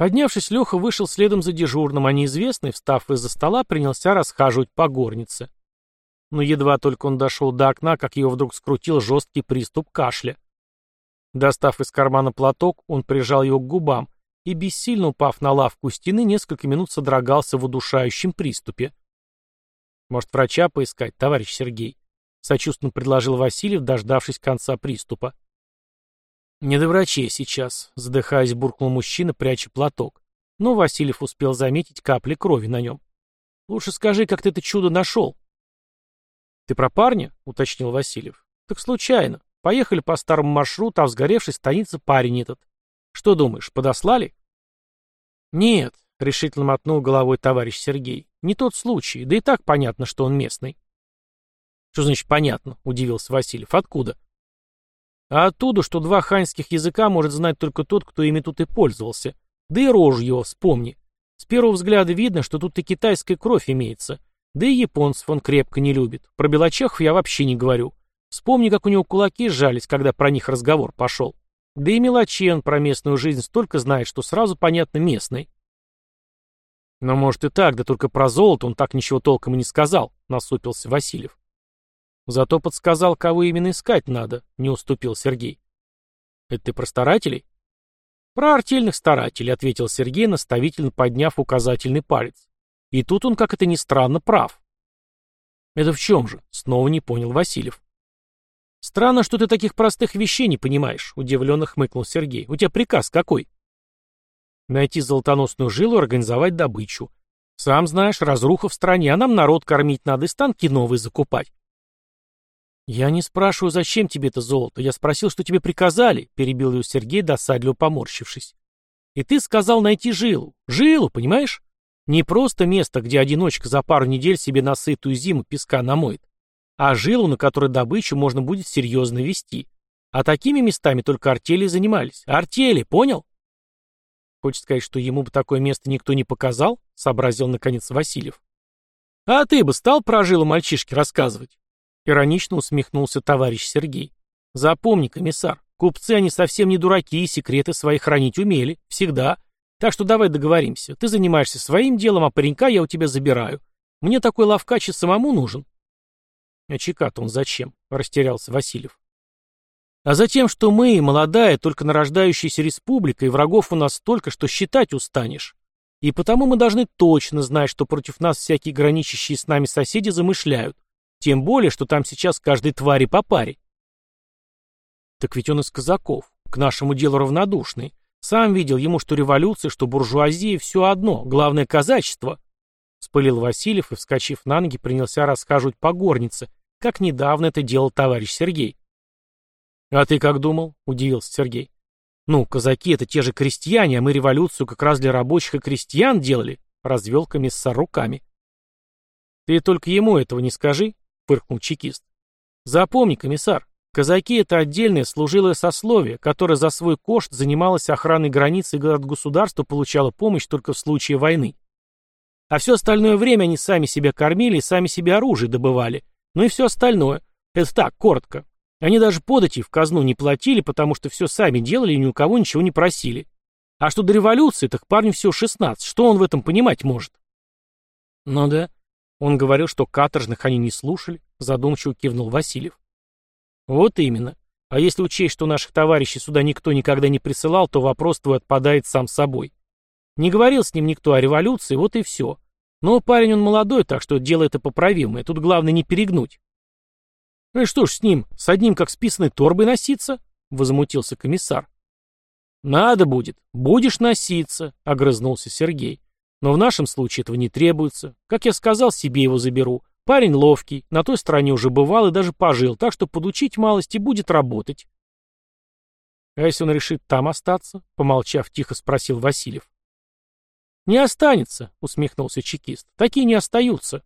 Поднявшись, Леха вышел следом за дежурным, а неизвестный, встав из-за стола, принялся расхаживать по горнице. Но едва только он дошел до окна, как его вдруг скрутил жесткий приступ кашля. Достав из кармана платок, он прижал его к губам и, бессильно упав на лавку стены, несколько минут содрогался в удушающем приступе. Может, врача поискать, товарищ Сергей? Сочувственно предложил Васильев, дождавшись конца приступа. Не до врачей сейчас, задыхаясь, буркнул мужчина, пряча платок. Но Васильев успел заметить капли крови на нем. Лучше скажи, как ты это чудо нашел. Ты про парня? уточнил Васильев. Так случайно. Поехали по старому маршруту, а в сгоревшей станице парень этот. Что думаешь, подослали? Нет, — решительно мотнул головой товарищ Сергей. «Не тот случай, да и так понятно, что он местный». «Что значит понятно?» — удивился Васильев. «Откуда?» «А оттуда, что два ханьских языка может знать только тот, кто ими тут и пользовался. Да и рожу его вспомни. С первого взгляда видно, что тут и китайская кровь имеется. Да и японцев он крепко не любит. Про белочехов я вообще не говорю. Вспомни, как у него кулаки сжались, когда про них разговор пошел. Да и мелочей он про местную жизнь столько знает, что сразу понятно местный. «Но может и так, да только про золото он так ничего толком и не сказал», — насупился Васильев. «Зато подсказал, кого именно искать надо», — не уступил Сергей. «Это ты про старателей?» «Про артельных старателей», — ответил Сергей, наставительно подняв указательный палец. И тут он, как это ни странно, прав. «Это в чем же?» — снова не понял Васильев. «Странно, что ты таких простых вещей не понимаешь», — удивленно хмыкнул Сергей. «У тебя приказ какой?» Найти золотоносную жилу и организовать добычу. Сам знаешь, разруха в стране, а нам народ кормить надо и станки новые закупать. «Я не спрашиваю, зачем тебе это золото. Я спросил, что тебе приказали», — перебил ее Сергей, досадливо поморщившись. «И ты сказал найти жилу. Жилу, понимаешь? Не просто место, где одиночка за пару недель себе на сытую зиму песка намоет, а жилу, на которой добычу можно будет серьезно вести. А такими местами только артели занимались. Артели, понял?» Хочешь сказать, что ему бы такое место никто не показал? Сообразил, наконец, Васильев. А ты бы стал про жилу мальчишке рассказывать? Иронично усмехнулся товарищ Сергей. Запомни, комиссар, купцы они совсем не дураки и секреты свои хранить умели. Всегда. Так что давай договоримся. Ты занимаешься своим делом, а паренька я у тебя забираю. Мне такой лавкач и самому нужен. А чека-то он зачем? Растерялся Васильев. А затем, что мы, молодая, только нарождающаяся республика, и врагов у нас столько, что считать устанешь. И потому мы должны точно знать, что против нас всякие граничащие с нами соседи замышляют. Тем более, что там сейчас каждой твари по паре. Так ведь он из казаков, к нашему делу равнодушный. Сам видел ему, что революция, что буржуазия — все одно, главное — казачество. Спылил Васильев и, вскочив на ноги, принялся расхаживать по горнице, как недавно это делал товарищ Сергей. «А ты как думал?» — удивился Сергей. «Ну, казаки — это те же крестьяне, а мы революцию как раз для рабочих и крестьян делали», — развел комиссар руками. «Ты только ему этого не скажи», — фыркнул чекист. «Запомни, комиссар, казаки — это отдельное служилое сословие, которое за свой кошт занималось охраной границы и от государства получало помощь только в случае войны. А все остальное время они сами себя кормили и сами себе оружие добывали. Ну и все остальное. Это так, коротко. Они даже подати в казну не платили, потому что все сами делали и ни у кого ничего не просили. А что до революции, так парню всего 16. Что он в этом понимать может? Ну да. Он говорил, что каторжных они не слушали, задумчиво кивнул Васильев. Вот именно. А если учесть, что наших товарищей сюда никто никогда не присылал, то вопрос твой отпадает сам собой. Не говорил с ним никто о революции, вот и все. Но парень он молодой, так что дело это поправимое. Тут главное не перегнуть. «Ну и что ж с ним, с одним как с писаной торбой носиться?» — возмутился комиссар. «Надо будет. Будешь носиться», — огрызнулся Сергей. «Но в нашем случае этого не требуется. Как я сказал, себе его заберу. Парень ловкий, на той стороне уже бывал и даже пожил, так что подучить малости будет работать». «А если он решит там остаться?» — помолчав, тихо спросил Васильев. «Не останется», — усмехнулся чекист. «Такие не остаются».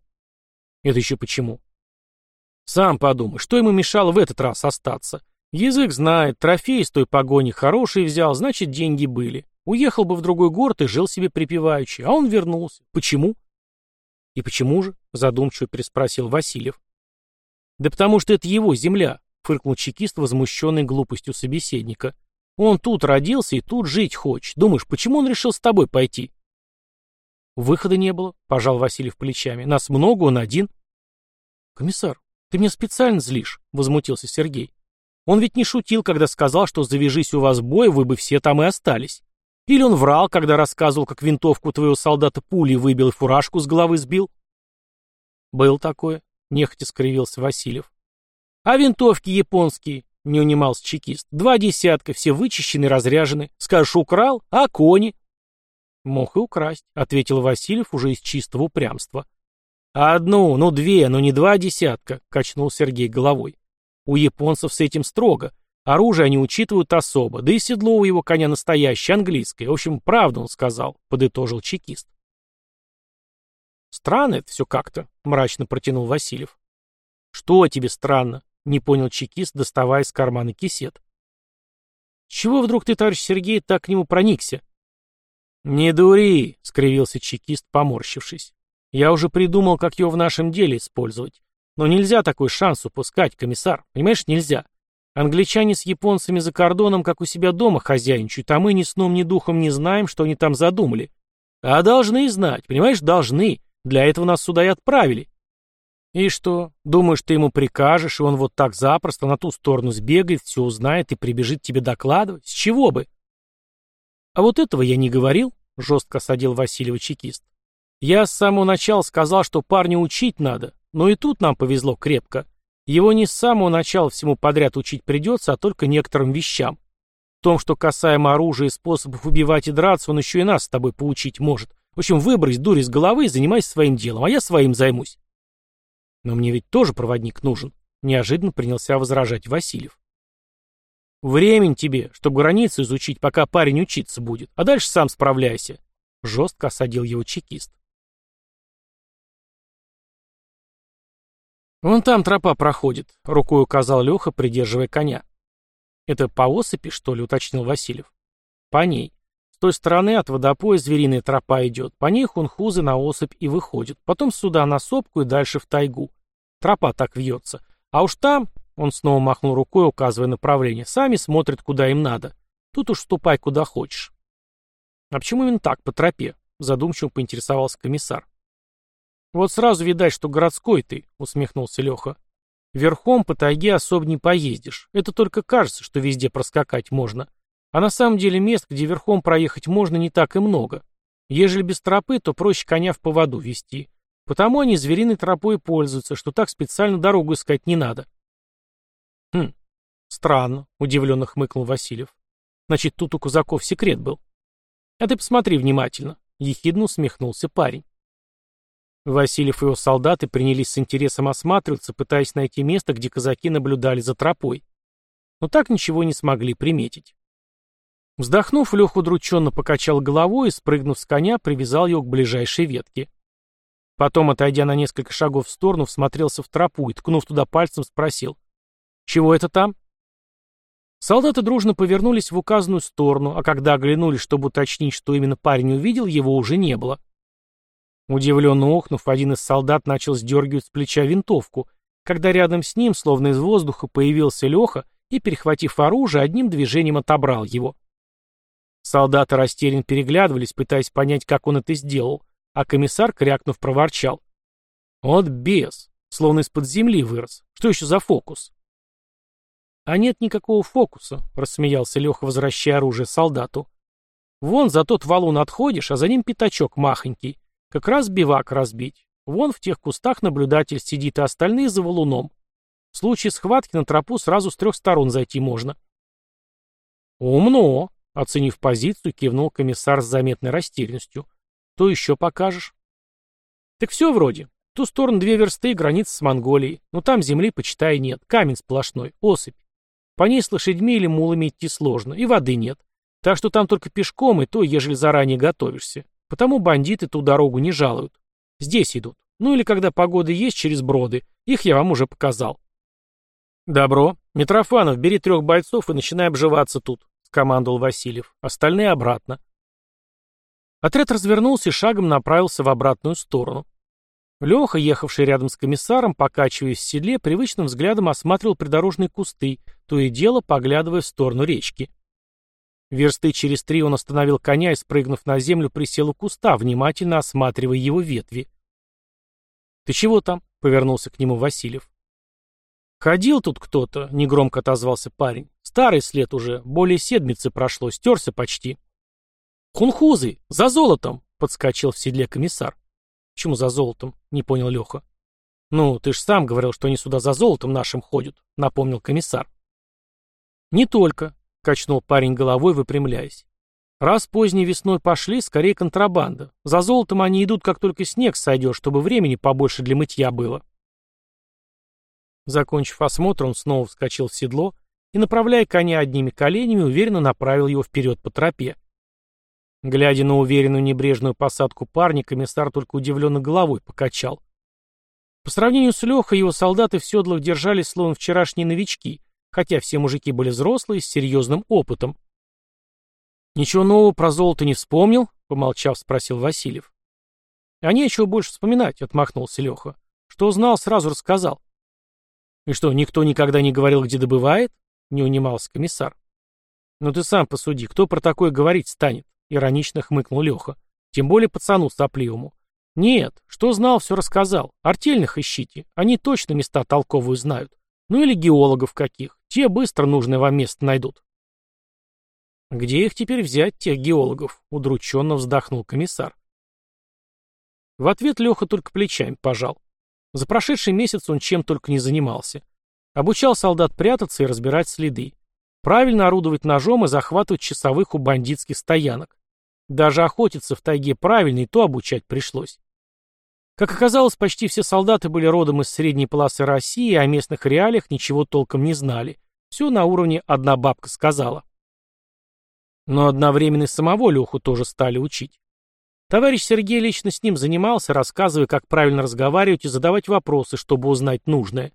«Это еще почему?» «Сам подумай, что ему мешало в этот раз остаться? Язык знает, трофей из той погони хороший взял, значит, деньги были. Уехал бы в другой город и жил себе припеваючи, а он вернулся. Почему?» «И почему же?» — задумчиво переспросил Васильев. «Да потому что это его земля», — фыркнул чекист, возмущенный глупостью собеседника. «Он тут родился и тут жить хочет. Думаешь, почему он решил с тобой пойти?» Выхода не было, пожал Васильев плечами. Нас много, он один. Комиссар, ты меня специально злишь, возмутился Сергей. Он ведь не шутил, когда сказал, что завяжись у вас бой, вы бы все там и остались. Или он врал, когда рассказывал, как винтовку твоего солдата пули выбил и фуражку с головы сбил? Был такое, нехотя скривился Васильев. А винтовки японские, не унимался чекист. Два десятка, все вычищены, разряжены. Скажешь, украл, а кони? «Мог и украсть», — ответил Васильев уже из чистого упрямства. «Одну, ну две, но не два десятка», — качнул Сергей головой. «У японцев с этим строго. Оружие они учитывают особо, да и седло у его коня настоящее, английское. В общем, правду он сказал», — подытожил чекист. «Странно это все как-то», — мрачно протянул Васильев. «Что тебе странно?» — не понял чекист, доставая из кармана кисет. «Чего вдруг ты, товарищ Сергей, так к нему проникся?» «Не дури», — скривился чекист, поморщившись. «Я уже придумал, как его в нашем деле использовать. Но нельзя такой шанс упускать, комиссар. Понимаешь, нельзя. Англичане с японцами за кордоном, как у себя дома, хозяйничают, а мы ни сном, ни духом не знаем, что они там задумали. А должны знать, понимаешь, должны. Для этого нас сюда и отправили. И что, думаешь, ты ему прикажешь, и он вот так запросто на ту сторону сбегает, все узнает и прибежит тебе докладывать? С чего бы? «А вот этого я не говорил», — жестко осадил Васильева чекист. «Я с самого начала сказал, что парня учить надо, но и тут нам повезло крепко. Его не с самого начала всему подряд учить придется, а только некоторым вещам. В том, что касаемо оружия и способов убивать и драться, он еще и нас с тобой поучить может. В общем, выбрось дурь из головы и занимайся своим делом, а я своим займусь». «Но мне ведь тоже проводник нужен», — неожиданно принялся возражать Васильев. Времень тебе, чтобы границу изучить, пока парень учиться будет, а дальше сам справляйся. Жестко осадил его чекист. «Вон там тропа проходит», — рукой указал Леха, придерживая коня. «Это по осыпи, что ли?» — уточнил Васильев. «По ней. С той стороны от водопоя звериная тропа идет. По ней хунхузы на осыпь и выходят. Потом сюда на сопку и дальше в тайгу. Тропа так вьется. А уж там, он снова махнул рукой, указывая направление. Сами смотрят, куда им надо. Тут уж ступай, куда хочешь. А почему именно так, по тропе? Задумчиво поинтересовался комиссар. Вот сразу видать, что городской ты, усмехнулся Леха. Верхом по тайге особо не поездишь. Это только кажется, что везде проскакать можно. А на самом деле мест, где верхом проехать можно, не так и много. Ежели без тропы, то проще коня в поводу вести. Потому они звериной тропой пользуются, что так специально дорогу искать не надо. «Хм, странно», — удивленно хмыкнул Васильев. «Значит, тут у казаков секрет был». «А ты посмотри внимательно», — ехидно усмехнулся парень. Васильев и его солдаты принялись с интересом осматриваться, пытаясь найти место, где казаки наблюдали за тропой. Но так ничего не смогли приметить. Вздохнув, Леха удрученно покачал головой и, спрыгнув с коня, привязал его к ближайшей ветке. Потом, отойдя на несколько шагов в сторону, всмотрелся в тропу и, ткнув туда пальцем, спросил. «Чего это там?» Солдаты дружно повернулись в указанную сторону, а когда оглянулись, чтобы уточнить, что именно парень увидел, его уже не было. Удивленно охнув, один из солдат начал сдергивать с плеча винтовку, когда рядом с ним, словно из воздуха, появился Леха и, перехватив оружие, одним движением отобрал его. Солдаты растерянно переглядывались, пытаясь понять, как он это сделал, а комиссар, крякнув, проворчал. «Вот бес! Словно из-под земли вырос. Что еще за фокус?» «А нет никакого фокуса», — рассмеялся Леха, возвращая оружие солдату. «Вон за тот валун отходишь, а за ним пятачок махонький. Как раз бивак разбить. Вон в тех кустах наблюдатель сидит, а остальные за валуном. В случае схватки на тропу сразу с трех сторон зайти можно». «Умно», — оценив позицию, кивнул комиссар с заметной растерянностью. «То еще покажешь?» «Так все вроде. В ту сторону две версты, граница с Монголией. Но там земли, почитай, нет. Камень сплошной, осыпь. По ней с лошадьми или мулами идти сложно, и воды нет. Так что там только пешком, и то, ежели заранее готовишься. Потому бандиты ту дорогу не жалуют. Здесь идут. Ну или когда погода есть через броды. Их я вам уже показал. Добро. Митрофанов, бери трех бойцов и начинай обживаться тут, скомандовал Васильев. Остальные обратно. Отряд развернулся и шагом направился в обратную сторону. Леха, ехавший рядом с комиссаром, покачиваясь в седле, привычным взглядом осматривал придорожные кусты, то и дело поглядывая в сторону речки. Версты через три он остановил коня и, спрыгнув на землю, присел у куста, внимательно осматривая его ветви. «Ты чего там?» — повернулся к нему Васильев. «Ходил тут кто-то», — негромко отозвался парень. «Старый след уже, более седмицы прошло, стерся почти». «Хунхузы! За золотом!» — подскочил в седле комиссар. «Почему за золотом?» — не понял Леха. «Ну, ты ж сам говорил, что они сюда за золотом нашим ходят», — напомнил комиссар. «Не только», — качнул парень головой, выпрямляясь. «Раз поздней весной пошли, скорее контрабанда. За золотом они идут, как только снег сойдет, чтобы времени побольше для мытья было». Закончив осмотр, он снова вскочил в седло и, направляя коня одними коленями, уверенно направил его вперед по тропе. Глядя на уверенную небрежную посадку парня, комиссар только удивленно головой покачал. По сравнению с Лехой, его солдаты в седлах держались словно вчерашние новички, хотя все мужики были взрослые, с серьезным опытом. «Ничего нового про золото не вспомнил?» — помолчав, спросил Васильев. «А нечего больше вспоминать», — отмахнулся Леха. «Что знал, сразу рассказал». «И что, никто никогда не говорил, где добывает?» — не унимался комиссар. «Ну ты сам посуди, кто про такое говорить станет?» — иронично хмыкнул Леха. «Тем более пацану сопливому. Нет, что знал, все рассказал. Артельных ищите. Они точно места толковые знают. Ну или геологов каких. Те быстро нужное вам место найдут». «Где их теперь взять, тех геологов?» — удрученно вздохнул комиссар. В ответ Леха только плечами пожал. За прошедший месяц он чем только не занимался. Обучал солдат прятаться и разбирать следы. Правильно орудовать ножом и захватывать часовых у бандитских стоянок. Даже охотиться в тайге правильно и то обучать пришлось. Как оказалось, почти все солдаты были родом из средней полосы России, а о местных реалиях ничего толком не знали. Все на уровне «одна бабка сказала». Но одновременно и самого Леху тоже стали учить. Товарищ Сергей лично с ним занимался, рассказывая, как правильно разговаривать и задавать вопросы, чтобы узнать нужное.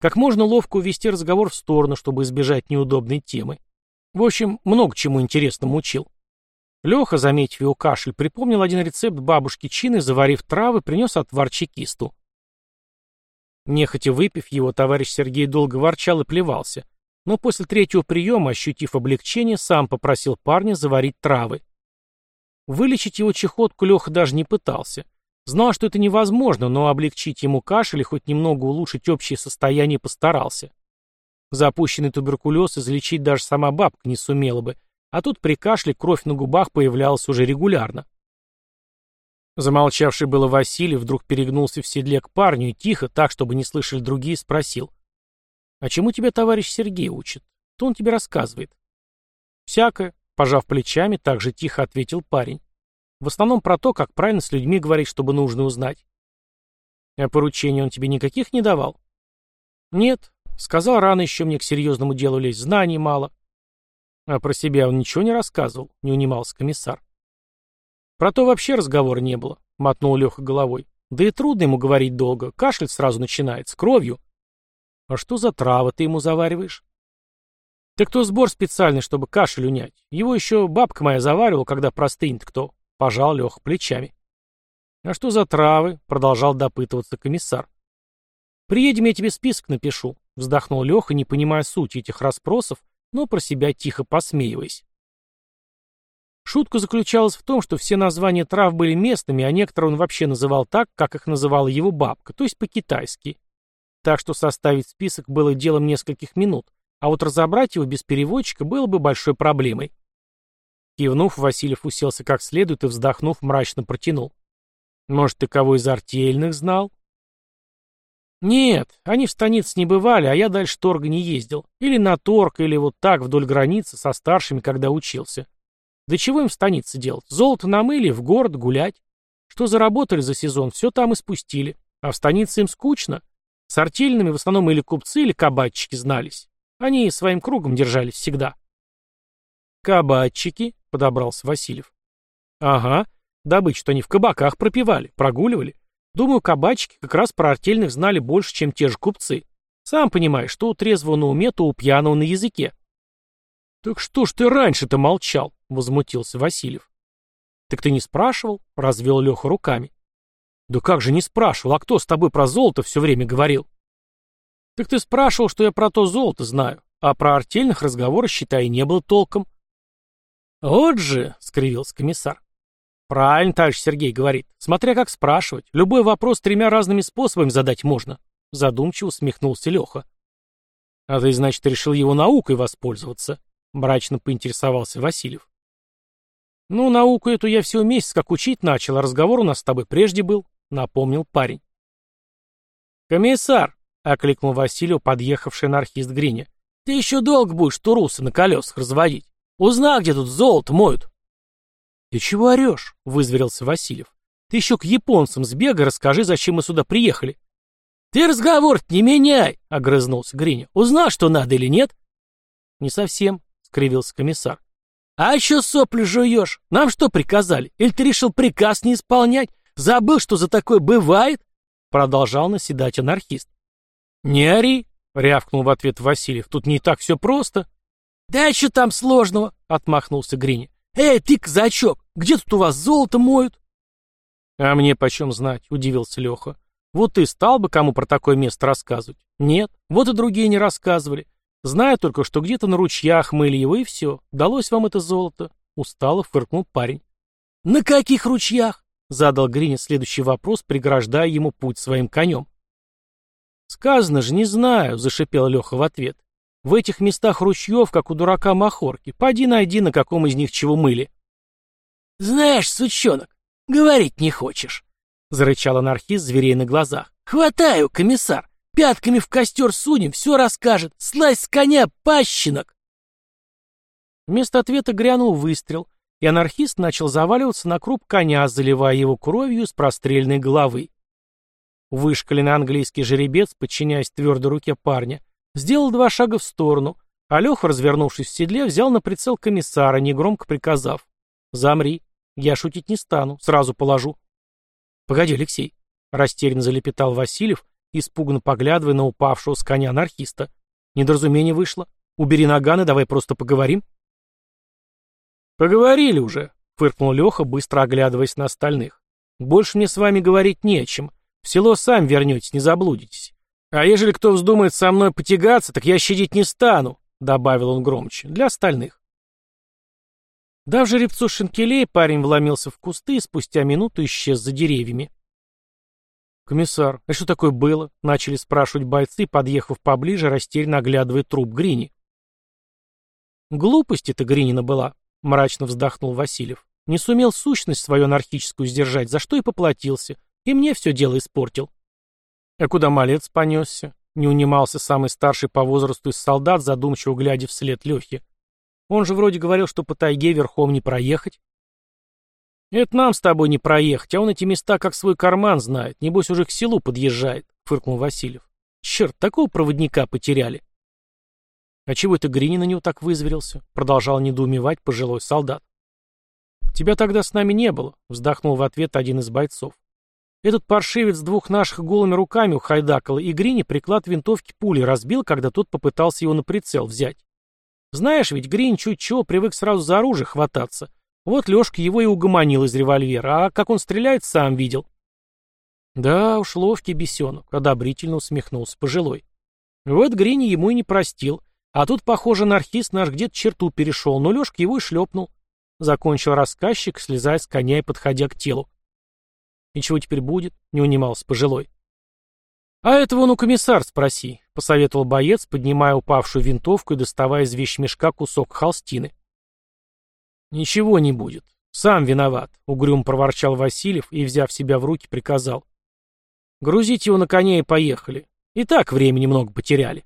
Как можно ловко увести разговор в сторону, чтобы избежать неудобной темы. В общем, много чему интересному учил. Леха, заметив его кашель, припомнил один рецепт бабушки Чины, заварив травы, принес отвар чекисту. Нехотя выпив его, товарищ Сергей долго ворчал и плевался, но после третьего приема, ощутив облегчение, сам попросил парня заварить травы. Вылечить его чехотку Леха даже не пытался. Знал, что это невозможно, но облегчить ему кашель и хоть немного улучшить общее состояние постарался. Запущенный туберкулез излечить даже сама бабка не сумела бы, а тут при кашле кровь на губах появлялась уже регулярно. Замолчавший было Василий вдруг перегнулся в седле к парню и тихо, так, чтобы не слышали другие, спросил. «А чему тебя товарищ Сергей учит? Что он тебе рассказывает?» «Всякое», — пожав плечами, так же тихо ответил парень. В основном про то, как правильно с людьми говорить, чтобы нужно узнать. А поручений он тебе никаких не давал? Нет. Сказал, рано еще мне к серьезному делу лезть, знаний мало. А про себя он ничего не рассказывал, не унимался комиссар. Про то вообще разговора не было, мотнул Леха головой. Да и трудно ему говорить долго, кашель сразу начинает, с кровью. А что за травы ты ему завариваешь? Так то сбор специальный, чтобы кашель унять. Его еще бабка моя заваривала, когда простынет кто. Пожал Леха плечами. А что за травы? Продолжал допытываться комиссар. Приедем, я тебе список напишу. Вздохнул Леха, не понимая сути этих расспросов, но про себя тихо посмеиваясь. Шутка заключалась в том, что все названия трав были местными, а некоторые он вообще называл так, как их называла его бабка, то есть по-китайски. Так что составить список было делом нескольких минут, а вот разобрать его без переводчика было бы большой проблемой. Кивнув, Васильев уселся как следует и, вздохнув, мрачно протянул. «Может, ты кого из артельных знал?» «Нет, они в станице не бывали, а я дальше торга не ездил. Или на торг, или вот так вдоль границы со старшими, когда учился. Да чего им в станице делать? Золото намыли, в город гулять. Что заработали за сезон, все там и спустили. А в станице им скучно. С артельными в основном или купцы, или кабачики знались. Они своим кругом держались всегда. «Кабачики», — подобрался Васильев. «Ага, добычу-то они в кабаках пропивали, прогуливали. Думаю, кабачики как раз про артельных знали больше, чем те же купцы. Сам понимаешь, что у трезвого на уме, то у пьяного на языке». «Так что ж ты раньше-то молчал?» — возмутился Васильев. «Так ты не спрашивал?» — развел Леха руками. «Да как же не спрашивал? А кто с тобой про золото все время говорил?» «Так ты спрашивал, что я про то золото знаю, а про артельных разговоров, считай, не было толком». «Вот же!» — скривился комиссар. «Правильно, товарищ Сергей говорит. Смотря как спрашивать. Любой вопрос тремя разными способами задать можно». Задумчиво усмехнулся Леха. «А ты, значит, решил его наукой воспользоваться?» Мрачно поинтересовался Васильев. «Ну, науку эту я всего месяц как учить начал, а разговор у нас с тобой прежде был», — напомнил парень. «Комиссар!» — окликнул Василию подъехавший анархист Гриня. «Ты еще долго будешь турусы на колесах разводить. Узнай, где тут золото моют». «Ты чего орешь?» — вызверился Васильев. «Ты еще к японцам сбегай, расскажи, зачем мы сюда приехали». «Ты разговор не меняй!» — огрызнулся Гриня. «Узнал, что надо или нет?» «Не совсем», — скривился комиссар. «А еще сопли жуешь? Нам что приказали? Или ты решил приказ не исполнять? Забыл, что за такое бывает?» Продолжал наседать анархист. «Не ори!» — рявкнул в ответ Васильев. «Тут не так все просто». «Да что там сложного?» — отмахнулся Гриня. «Эй, ты, казачок, где тут у вас золото моют?» «А мне почем знать?» — удивился Леха. «Вот ты стал бы кому про такое место рассказывать?» «Нет, вот и другие не рассказывали. Знаю только, что где-то на ручьях мыли его, и все. Далось вам это золото?» Устало фыркнул парень. «На каких ручьях?» Задал Гриня следующий вопрос, преграждая ему путь своим конем. «Сказано же, не знаю», — зашипел Леха в ответ. «В этих местах ручьев, как у дурака махорки. Поди найди, на каком из них чего мыли». «Знаешь, сучонок, говорить не хочешь», — зарычал анархист зверей на глазах. «Хватаю, комиссар! Пятками в костер сунем, все расскажет. Слазь с коня, пащенок!» Вместо ответа грянул выстрел, и анархист начал заваливаться на круп коня, заливая его кровью с прострельной головы. Вышкаленный английский жеребец, подчиняясь твердой руке парня, сделал два шага в сторону, а Леха, развернувшись в седле, взял на прицел комиссара, негромко приказав. «Замри. Я шутить не стану. Сразу положу». «Погоди, Алексей», — растерянно залепетал Васильев, испуганно поглядывая на упавшего с коня анархиста. «Недоразумение вышло. Убери наган и давай просто поговорим». «Поговорили уже», — фыркнул Леха, быстро оглядываясь на остальных. «Больше мне с вами говорить не о чем. В село сам вернетесь, не заблудитесь. А ежели кто вздумает со мной потягаться, так я щадить не стану», — добавил он громче, — «для остальных». Дав жеребцу шинкелей, парень вломился в кусты и спустя минуту исчез за деревьями. «Комиссар, а что такое было?» — начали спрашивать бойцы, подъехав поближе, растерянно оглядывая труп Грини. «Глупость это Гринина была», — мрачно вздохнул Васильев. «Не сумел сущность свою анархическую сдержать, за что и поплатился, и мне все дело испортил». «А куда малец понесся?» — не унимался самый старший по возрасту из солдат, задумчиво глядя вслед Лехе. «Он же вроде говорил, что по тайге верхом не проехать». «Это нам с тобой не проехать, а он эти места как свой карман знает, небось уже к селу подъезжает», — фыркнул Васильев. «Черт, такого проводника потеряли». «А чего это Грини на него так вызверился?» — продолжал недоумевать пожилой солдат. «Тебя тогда с нами не было», — вздохнул в ответ один из бойцов. «Этот паршивец двух наших голыми руками ухайдакал, и Грини приклад винтовки пули разбил, когда тот попытался его на прицел взять. Знаешь ведь, Грин чуть чего привык сразу за оружие хвататься. Вот Лешка его и угомонил из револьвера, а как он стреляет, сам видел». «Да уж, ловкий бесенок», — одобрительно усмехнулся пожилой. Вот Грини ему и не простил. А тут, похоже, анархист наш где-то черту перешел, но Лешка его и шлепнул. Закончил рассказчик, слезая с коня и подходя к телу. «И чего теперь будет?» — не унимался пожилой. «А этого ну комиссар спроси», — посоветовал боец, поднимая упавшую винтовку и доставая из вещмешка кусок холстины. «Ничего не будет. Сам виноват», — угрюм проворчал Васильев и, взяв себя в руки, приказал. «Грузите его на коня и поехали. И так времени много потеряли».